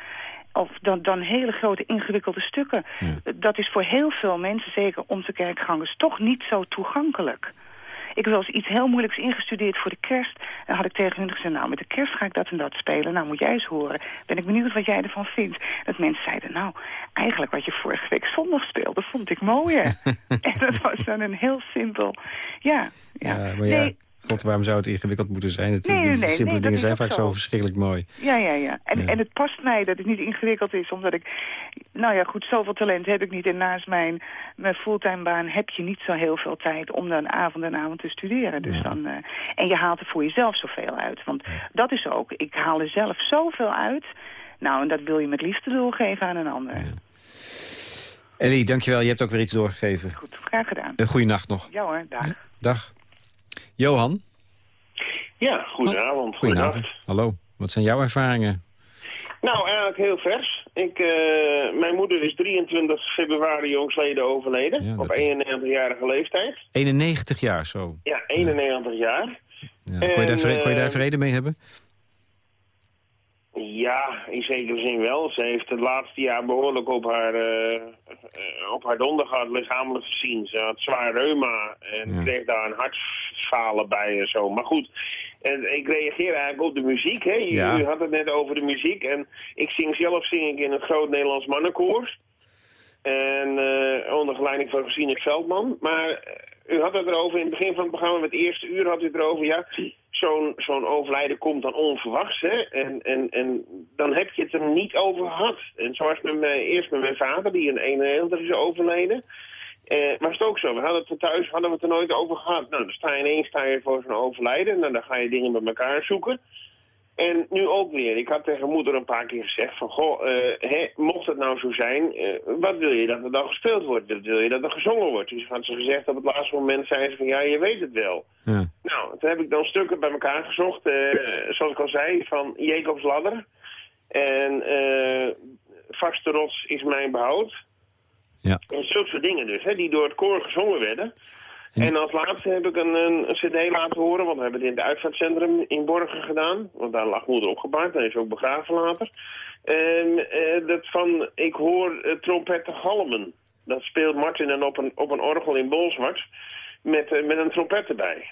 Of dan, dan hele grote ingewikkelde stukken. Ja. Dat is voor heel veel mensen, zeker onze kerkgangers, toch niet zo toegankelijk. Ik heb wel eens iets heel moeilijks ingestudeerd voor de kerst. En had ik tegen hun gezegd, nou, met de kerst ga ik dat en dat spelen. Nou, moet jij eens horen. Ben ik benieuwd wat jij ervan vindt. Dat mensen zeiden, nou, eigenlijk wat je vorige week zondag speelde, vond ik mooier. [laughs] en dat was dan een heel simpel, ja. ja. Ja, maar ja, Nee, god, waarom zou het ingewikkeld moeten zijn? Natuurlijk, Nee, nee, die simpele nee, dingen zijn vaak zo. zo verschrikkelijk mooi. Ja, ja, ja. En, Ja. en het past mij dat het niet ingewikkeld is, omdat ik... Nou ja, goed, zoveel talent heb ik niet. En naast mijn, mijn fulltime baan heb je niet zo heel veel tijd om dan avond en avond te studeren. Dus Ja. dan, eh, en je haalt er voor jezelf zoveel uit. Want dat is ook, ik haal er zelf zoveel uit... Nou, en dat wil je met liefde doorgeven aan een ander. Ellie, dankjewel. Je hebt ook weer iets doorgegeven. Goed, graag gedaan. Een goeienacht nog. Ja hoor, dag. Dag. Johan? Ja, goedenavond. Oh, goedenavond. Hallo. Wat zijn jouw ervaringen? Nou, eigenlijk heel vers. Ik, uh, mijn moeder is 23 februari jongsleden overleden. op 91-jarige leeftijd. 91 jaar, zo. Ja, 91 ja. jaar. Ja. Kon, je daar, kon, je daar, eh, vrede mee hebben? Ja, in zekere zin wel. Ze heeft het laatste jaar behoorlijk op haar, uh, op haar donder gehad, lichamelijk gezien. Ze had zwaar reuma en kreeg daar een hartfalen bij en zo. Maar goed, en ik reageer eigenlijk op de muziek. Hè. U, had het net over de muziek. En ik zing zelf zing ik in het Groot Nederlands Mannenkoor. En uh, onder geleiding van Gesine Veldman. Maar u had het erover in het begin van het programma, met het eerste uur had u het erover, ja, zo'n zo'n overlijden komt dan onverwachts, hè. En, en, en dan heb je het er niet over gehad. En zoals met mij, eerst met mijn vader, die in 91 is overleden, eh, was het ook zo. We hadden het thuis hadden we het er nooit over gehad. Nou, dan sta je ineens sta je voor zo'n overlijden, en dan ga je dingen met elkaar zoeken. En nu ook weer. Ik had tegen moeder een paar keer gezegd van... Goh, uh, mocht het nou zo zijn, uh, wat wil je dat er dan gespeeld wordt? Wat wil je dat er gezongen wordt? Dus had ze gezegd op het laatste moment zei ze van... Ja, je weet het wel. Ja. Nou, toen heb ik dan stukken bij elkaar gezocht. Uh, zoals ik al zei, van Jacobs Ladder. En Vaste Rots is mijn behoud. Ja. En zulke soort dingen dus, hè, die door het koor gezongen werden... En als laatste heb ik een, een, cd laten horen, want we hebben het in het uitvaartcentrum in Borgen gedaan. Want daar lag moeder opgebaard, hij is ook begraven later. En eh, dat van, ik hoor uh, trompetten galmen. Dat speelt Martin dan op een, op een orgel in Bolsward met, uh, met een trompet erbij.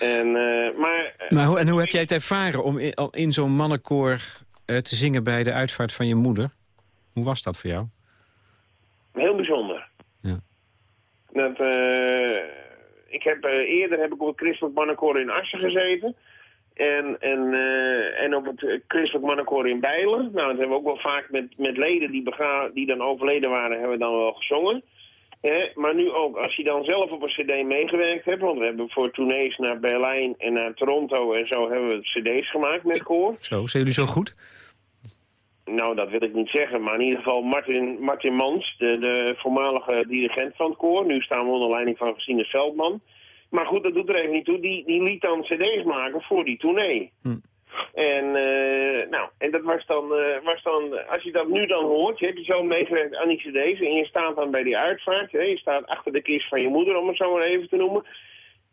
En, maar, maar hoe, en hoe heb jij het ervaren om in, in zo'n mannenkoor te zingen bij de uitvaart van je moeder? Hoe was dat voor jou? Heel bijzonder. Uh, ik heb, uh, eerder heb ik op het Christelijk Mannenkoor in Assen gezeten. En, en, uh, en op het Christelijk Mannenkoor in Bijlen. Nou, dat hebben we ook wel vaak met, met leden die, bega die dan overleden waren, hebben we dan wel gezongen. maar nu ook, als je dan zelf op een cd meegewerkt hebt... want we hebben voor tournees naar Berlijn en naar Toronto en zo hebben we cd's gemaakt met koor. Zo, zijn jullie zo goed? Nou, dat wil ik niet zeggen, maar in ieder geval Martin, Martin Mans, de, de voormalige dirigent van het koor. Nu staan we onder leiding van Gesine Veldman. Maar goed, dat doet er even niet toe. Die, die liet dan cd's maken voor die tournee. Hm. En, uh, nou, en dat was dan, uh, was dan, als je dat nu dan hoort, je hebt je zo meegewerkt aan die cd's en je staat dan bij die uitvaart, hè, je staat achter de kist van je moeder, om het zo maar even te noemen,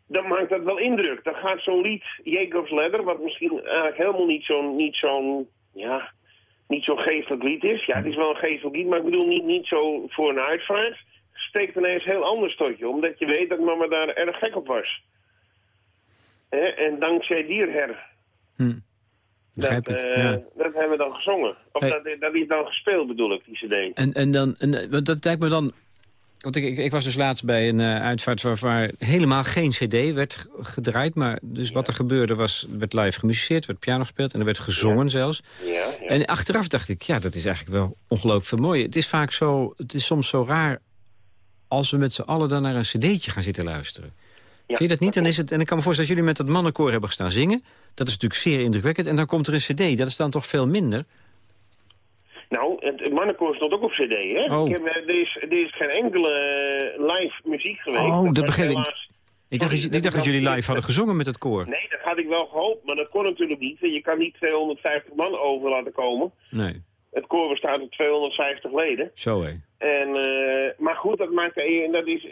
dan maakt dat wel indruk. Dan gaat zo'n lied, Jacob's Ladder, wat misschien eigenlijk helemaal niet zo'n, niet zo'n, ja, niet zo'n geestelijk lied is. Ja, het is wel een geestelijk lied, maar ik bedoel niet, niet zo voor een uitvaart. Steekt ineens heel anders tot je, omdat je weet dat mama daar erg gek op was. En dankzij Dierher. Hm. Dat, uh, dat hebben we dan gezongen. Of dat, dat is dan gespeeld, bedoel ik, die cd. En, en, dan, en dat lijkt me dan want ik, ik, was dus laatst bij een uh, uitvaart waar, waar, helemaal geen cd werd gedraaid. Maar dus wat er gebeurde was, werd live gemusiceerd, werd piano gespeeld en er werd gezongen zelfs. Ja, en achteraf dacht ik, ja, dat is eigenlijk wel ongelooflijk veel mooi. Het is vaak zo, het is soms zo raar als we met z'n allen dan naar een cd'tje gaan zitten luisteren. Vind je dat niet? Dan is het, en ik kan me voorstellen dat jullie met dat mannenkoor hebben gestaan zingen. Dat is natuurlijk zeer indrukwekkend. En dan komt er een cd, dat is dan toch veel minder... Nou, het mannenkoor stond ook op cd, hè? Oh. Ik heb, er, is, er is geen enkele eh, live muziek geweest. Oh, dat, begrijp ik. Ik dacht, dat, ik dacht dat jullie live hadden gezongen met het koor. Nee, dat had ik wel gehoopt, maar dat kon natuurlijk niet. Je kan niet 250 man over laten komen. Nee. Het koor bestaat uit 250 leden. Zo, hé. En, uh, maar goed, dat maakt dat is, dat is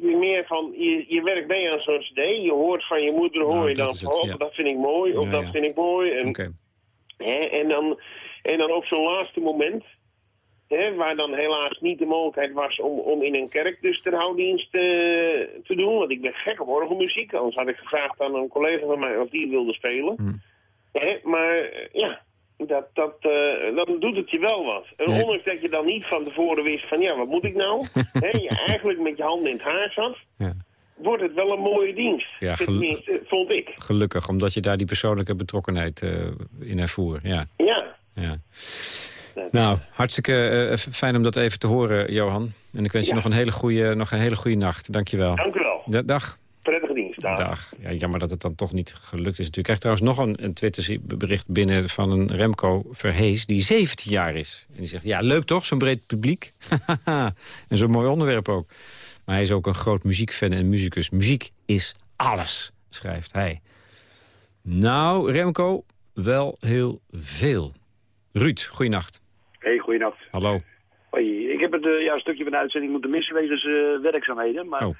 meer van, je, je werkt mee aan zo'n cd. Je hoort van je moeder, hoor nou, je dan, oh, dat vind ik mooi, of dat vind ik mooi. En, okay. hè, en dan en dan op zo'n laatste moment, hè, waar dan helaas niet de mogelijkheid was om, om in een kerk dus de rouwdienst uh, te doen. Want ik ben gek op orgelmuziek, anders had ik gevraagd aan een collega van mij of die wilde spelen. Hmm. Hè, maar eh, ja, dat, dat, uh, dan doet het je wel wat. En nee. ondanks dat je dan niet van tevoren wist van ja, wat moet ik nou? [laughs] hè, je eigenlijk met je handen in het haar zat. Ja wordt het wel een mooie dienst. Ja, vond ik. Gelukkig, omdat je daar die persoonlijke betrokkenheid uh, in ervoer. Ja. ja. Ja. Nou, hartstikke uh, fijn om dat even te horen, Johan. En ik wens je nog een hele goede, nog een hele goede nacht. Dank je wel. Dank u wel. dag. Prettige dienst. Dag. Ja, jammer dat het dan toch niet gelukt is. Ik krijg trouwens nog een, een Twitter-bericht binnen van een Remco Verhees... die 17 jaar is. En die zegt, ja, leuk toch, zo'n breed publiek? [laughs] en zo'n mooi onderwerp ook. Maar hij is ook een groot muziekfan en muzikus. Muziek is alles, schrijft hij. Nou, Remco, wel heel veel. Ruud, goeienacht. Hey, goeienacht. Hallo. Hoi, ik heb het, uh, ja, een stukje van de uitzending moeten missen wegens uh, werkzaamheden. Maar oh.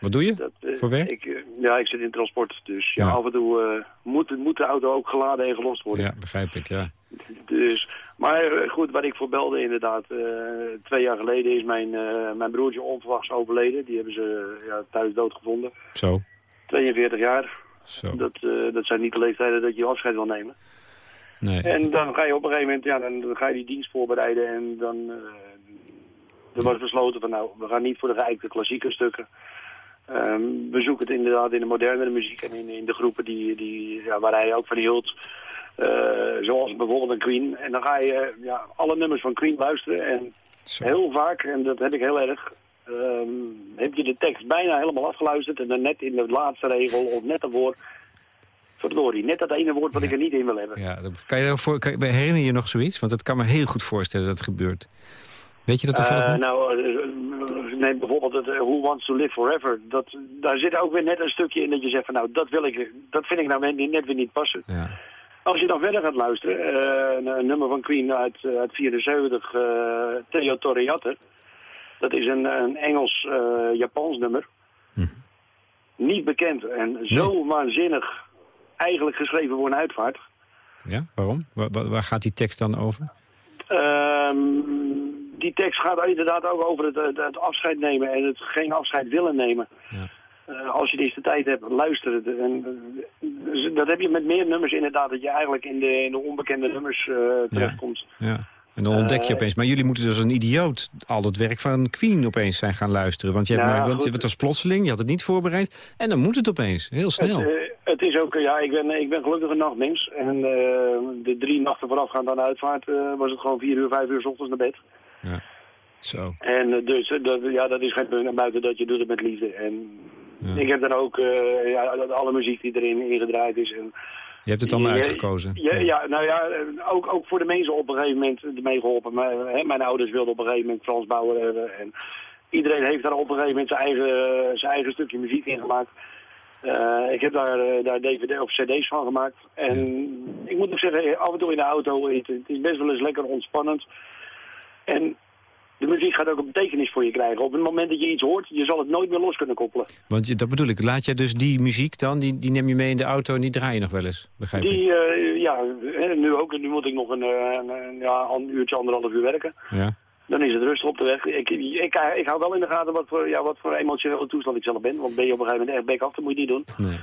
Wat doe je dat, uh, voor werk? Ik, ja, ik zit in transport, dus ja, ja. af en toe moet, moet de auto ook geladen en gelost worden. Ja, begrijp ik, ja. Dus, maar goed, waar ik voor belde inderdaad, twee jaar geleden is mijn, mijn broertje onverwachts overleden. Die hebben ze ja, thuis doodgevonden. Zo. 42 jaar. Zo. Dat, dat zijn niet de leeftijden dat je afscheid wil nemen. Nee. En dan ga je op een gegeven moment, ja, dan, ga je die dienst voorbereiden en dan... Uh, er wordt besloten van nou, we gaan niet voor de geëikte klassieke stukken. Um, we zoeken het inderdaad in de modernere muziek en in, in de groepen die, die, ja, waar hij ook van hield. Uh, zoals bijvoorbeeld een Queen. En dan ga je ja, alle nummers van Queen luisteren. En Zo. heel vaak, en dat heb ik heel erg, um, heb je de tekst bijna helemaal afgeluisterd. En dan net in de laatste regel of net ervoor verdorie, net dat ene woord wat Ja. ik er niet in wil hebben. Ja, kan je daarvoor, kan, herinner je je nog zoiets? Want dat kan me heel goed voorstellen dat het gebeurt. Weet je dat toevallig Eh, nog? nou, eh, neem bijvoorbeeld het eh, Who Wants to Live Forever. Dat, daar zit ook weer net een stukje in dat je zegt van nou, dat, wil ik, dat vind ik nou net, weer niet passen. Ja. Als je dan verder gaat luisteren, eh, een, nummer van Queen uit, eh, uit 74, eh Theo Torriatte. Dat is een, een Engels-Japans nummer. Mhm. Niet bekend en zo waanzinnig eigenlijk geschreven voor een uitvaart. ja, waarom? Waar, gaat die tekst dan over? Ehm, die tekst gaat inderdaad ook over het, het, het afscheid nemen en het geen afscheid willen nemen. Ja. Eh, als je de tijd hebt, luister het. En, eh, dus dat heb je met meer nummers inderdaad, dat je eigenlijk in de, in de onbekende nummers eh, terechtkomt. Ja. En dan ontdek je Eh, opeens... Maar jullie moeten dus een idioot al het werk van Queen opeens zijn gaan luisteren. Want je hebt Nou, maar, want het was plotseling, je had het niet voorbereid. En dan moet het opeens, heel snel. Het, eh, het is ook, eh, ja, ik ben, ik ben gelukkig een nachtmens. En eh, de drie nachten voorafgaand aan de uitvaart eh, was het gewoon vier uur, vijf uur 's ochtends naar bed. Zo. En eh, dus eh, dat, ja, dat is geen punt naar buiten dat je doet het met liefde. En Ja. ik heb dan ook eh, ja, alle muziek die erin ingedraaid is. En, Je hebt het allemaal uitgekozen. Ja, ja, nou ja, eh, ook, ook voor de mensen op een gegeven moment ermee geholpen. Maar, hè, mijn ouders wilden op een gegeven moment Frans Bauer hebben. En iedereen heeft daar op een gegeven moment zijn eigen, zijn eigen stukje muziek in gemaakt. Eh, ik heb daar, eh, daar DVD of cd's van gemaakt. En ik moet ook zeggen, af en toe in de auto, het, het is best wel eens lekker ontspannend. En de muziek gaat ook een betekenis voor je krijgen. Op het moment dat je iets hoort, je zal het nooit meer los kunnen koppelen. Want je, dat bedoel ik, laat jij dus die muziek dan, die, die neem je mee in de auto en die draai je nog wel eens, begrijp ik? Die, eh, ja, nu ook. Nu moet ik nog een, eh, een, een- ja, een uurtje, anderhalf uur werken. Ja. Dan is het rustig op de weg. Ik, ik, ik, hou wel in de gaten wat voor, ja, wat voor emotionele toestand ik zelf ben. Want ben je op een gegeven moment echt back af, dat moet je niet doen. Nee.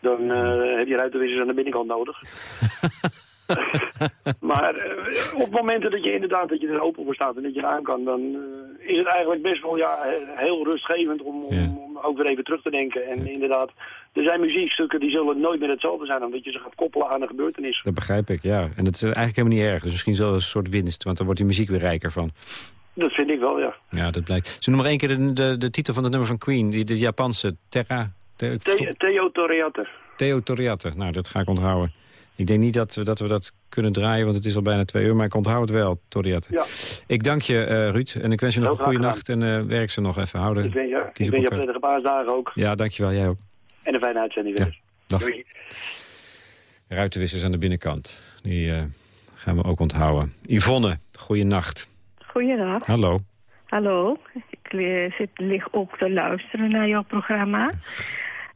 Dan eh, heb je ruitenwissers aan de binnenkant nodig. [laughs] [laughs] maar eh, op momenten dat je inderdaad dat je er open voor staat en dat je eraan kan, dan eh, is het eigenlijk best wel ja, he- heel rustgevend om, om, Ja. om ook weer even terug te denken. En inderdaad, er zijn muziekstukken die zullen nooit meer hetzelfde zijn, omdat je ze gaat koppelen aan een gebeurtenis. Dat begrijp ik, ja. En dat is eigenlijk helemaal niet erg. Dus misschien zelfs een soort winst, want dan wordt die muziek weer rijker van. Dat vind ik wel, ja. Ja, dat blijkt. Zullen we nog één keer de, de, de titel van het nummer van Queen, die, de Japanse Terra... Theo Torriatte. Theo Toriatte. Nou, dat ga ik onthouden. Ik denk niet dat we, dat we dat kunnen draaien, want het is al bijna twee uur. Maar ik onthoud het wel, Toriatte. Ja. Ik dank je, eh, Ruud. En ik wens je nog een goede nacht. En eh, werk ze nog even. Houden. Ik wens je, ik op wens je prettige paasdagen ook. Ja, dankjewel. Jij ook. En een fijne uitzending Ja. weer. Dag. Doei. Ruitenwissers aan de binnenkant. Die eh, gaan we ook onthouden. Yvonne, goeie nacht. Goeiedag. Hallo. Hallo. Ik zit, lig ook te luisteren naar jouw programma.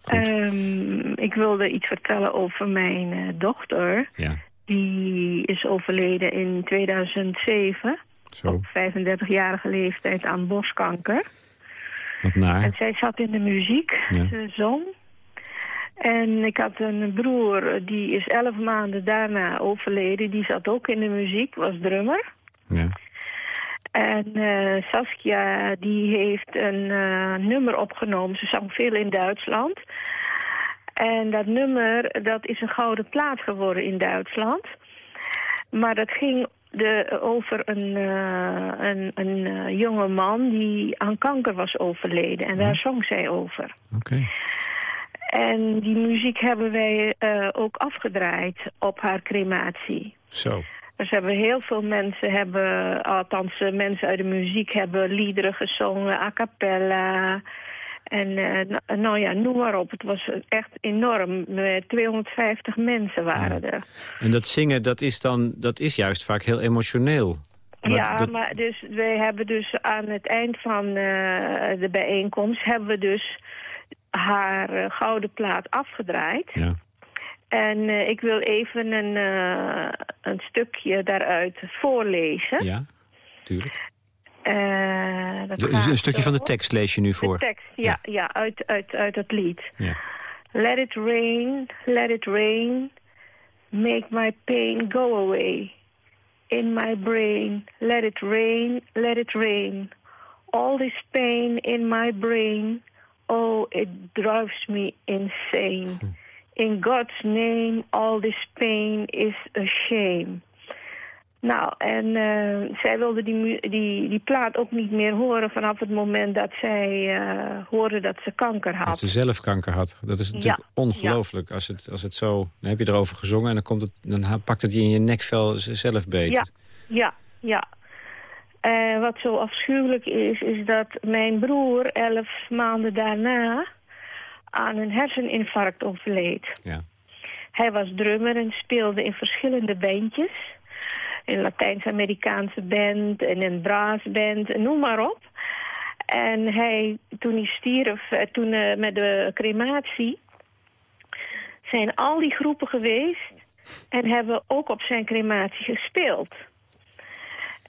Ehm, ik wilde iets vertellen over mijn eh, dochter. Ja, Die is overleden in 2007. zo. Op 35-jarige leeftijd aan borstkanker. Wat naar. En zij zat in de muziek, Ja. ze zong. En ik had een broer, die is elf maanden daarna overleden. Die zat ook in de muziek, was drummer. Ja. En eh, Saskia die heeft een eh, nummer opgenomen. Ze zang veel in Duitsland. En dat nummer dat is een gouden plaat geworden in Duitsland. Maar dat ging de, over een, eh, een, een jonge man die aan kanker was overleden. En daar zong zij over. Oké. En die muziek hebben wij uh, ook afgedraaid op haar crematie. Zo. Dus hebben heel veel mensen hebben, althans mensen uit de muziek hebben liederen gezongen, a cappella. En uh, nou ja, noem maar op. Het was echt enorm. 250 mensen waren er. En dat zingen, dat is dan, dat is juist vaak heel emotioneel. ja, maar dus wij hebben dus aan het eind van uh, de bijeenkomst hebben we dus haar uh, gouden plaat afgedraaid. Ja. En uh, ik wil even een, uh, een stukje daaruit voorlezen. Ja, tuurlijk. Uh, dat de, een stukje van de tekst lees je nu voor. De tekst, ja, ja. ja uit, uit, uit het lied. Ja. Let it rain, let it rain, make my pain go away. In my brain, let it rain, let it rain. All this pain in my brain, oh, it drives me insane. Hm. In God's name, all this pain is a shame. Nou, en uh, zij wilde die, die, die plaat ook niet meer horen vanaf het moment dat zij uh, hoorde dat ze kanker had. Dat ze zelf kanker had. Dat is natuurlijk ja. ongelooflijk. Ja. Als, het, als het zo, dan heb je erover gezongen en dan, komt het, dan pakt het je in je nekvel zelf beter. Ja, ja, ja. Uh, wat zo afschuwelijk is, is dat mijn broer elf maanden daarna aan een herseninfarct overleed. Ja. Hij was drummer en speelde in verschillende bandjes. Een Latijns-Amerikaanse band en een braasband, noem maar op. En hij, toen hij stierf, toen uh, met de crematie... zijn al die groepen geweest en hebben ook op zijn crematie gespeeld.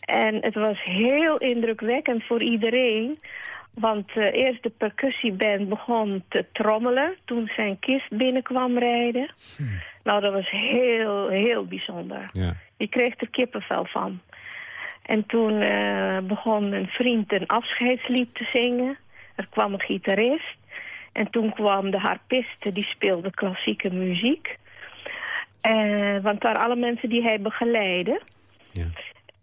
En het was heel indrukwekkend voor iedereen... Want uh, eerst de percussieband begon te trommelen toen zijn kist binnenkwam rijden. Hm. Nou, dat was heel, heel bijzonder. Ja. Je kreeg er kippenvel van. En toen uh, begon een vriend een afscheidslied te zingen. Er kwam een gitarist. En toen kwam de harpiste, die speelde klassieke muziek. Uh, want het waren alle mensen die hij begeleidde. Ja.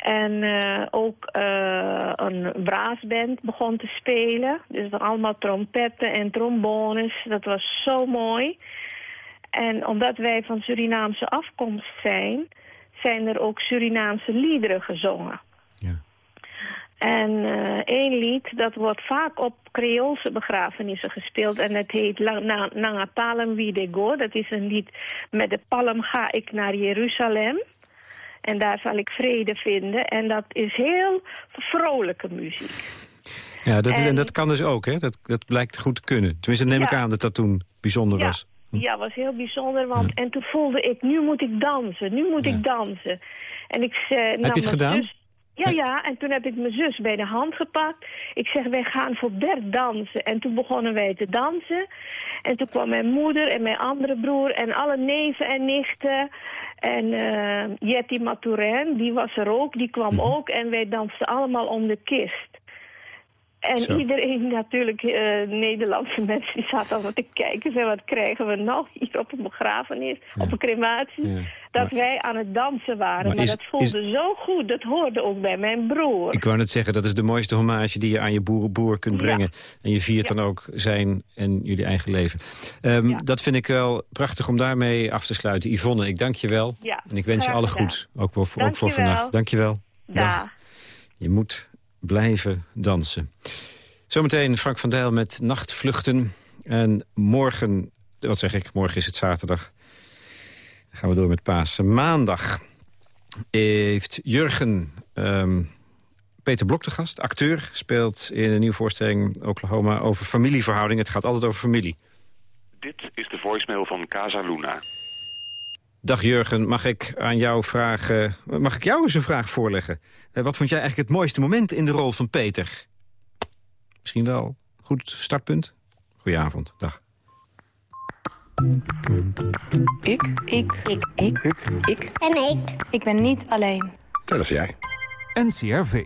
En uh, ook uh, een braasband begon te spelen. Dus allemaal trompetten en trombones. Dat was zo mooi. En omdat wij van Surinaamse afkomst zijn... zijn er ook Surinaamse liederen gezongen. Ja. En uh, één lied, dat wordt vaak op Creoolse begrafenissen gespeeld. En het heet Nanga Palem Widego. Dat is een lied met de palm ga ik naar Jeruzalem. En daar zal ik vrede vinden. En dat is heel vrolijke muziek. Ja, dat, en, en dat kan dus ook, hè? Dat, dat blijkt goed te kunnen. Tenminste, neem ik aan dat dat toen bijzonder ja. was. Ja, was heel bijzonder. Want, ja. En toen voelde ik, nu moet ik dansen. Nu moet ik dansen. En ik uh, Heb je het gedaan? Zus, ja, ja, en toen heb ik mijn zus bij de hand gepakt. Ik zeg, wij gaan voor Bert dansen. En toen begonnen wij te dansen. En toen kwam mijn moeder en mijn andere broer en alle neven en nichten. En uh, Jetty Maturin, die was er ook, die kwam Mhm. ook. En wij dansten allemaal om de kist. En Zo. iedereen natuurlijk, uh, Nederlandse mensen, die zaten allemaal te kijken. Zei, wat krijgen we nou hier op een begrafenis, op een crematie? Ja. Dat wij aan het dansen waren. Maar Maar, is- dat voelde zo goed. Dat hoorde ook bij mijn broer. Ik wou net zeggen, dat is de mooiste hommage die je aan je boer, boer kunt Ja. brengen. En je viert Ja. dan ook zijn en jullie eigen leven. Ehm, Ja. Dat vind ik wel prachtig om daarmee af te sluiten. Yvonne, ik dank je wel. Ja, En ik wens je alle goeds. Ook voor, ook voor vannacht. Dank je wel. Dag. Je moet blijven dansen. Zometeen Frank van Dijl met Nachtvluchten. En morgen, wat zeg ik, morgen is het zaterdag. Dan gaan we door met Pasen. Maandag heeft Jurgen ehm, Peter Blok de gast. Acteur, speelt in een nieuwe voorstelling Oklahoma over familieverhoudingen. Het gaat altijd over familie. Dit is de voicemail van Casa Luna. Dag Jurgen, mag ik aan jou vragen... Mag ik jou eens een vraag voorleggen? Eh, wat vond jij eigenlijk het mooiste moment in de rol van Peter? Misschien wel. Goed startpunt? Goedenavond, dag. Ik. Ik. Ik. Ik. Ik. Ik. En ik. Ik ben niet alleen. Dat is jij. NCRV.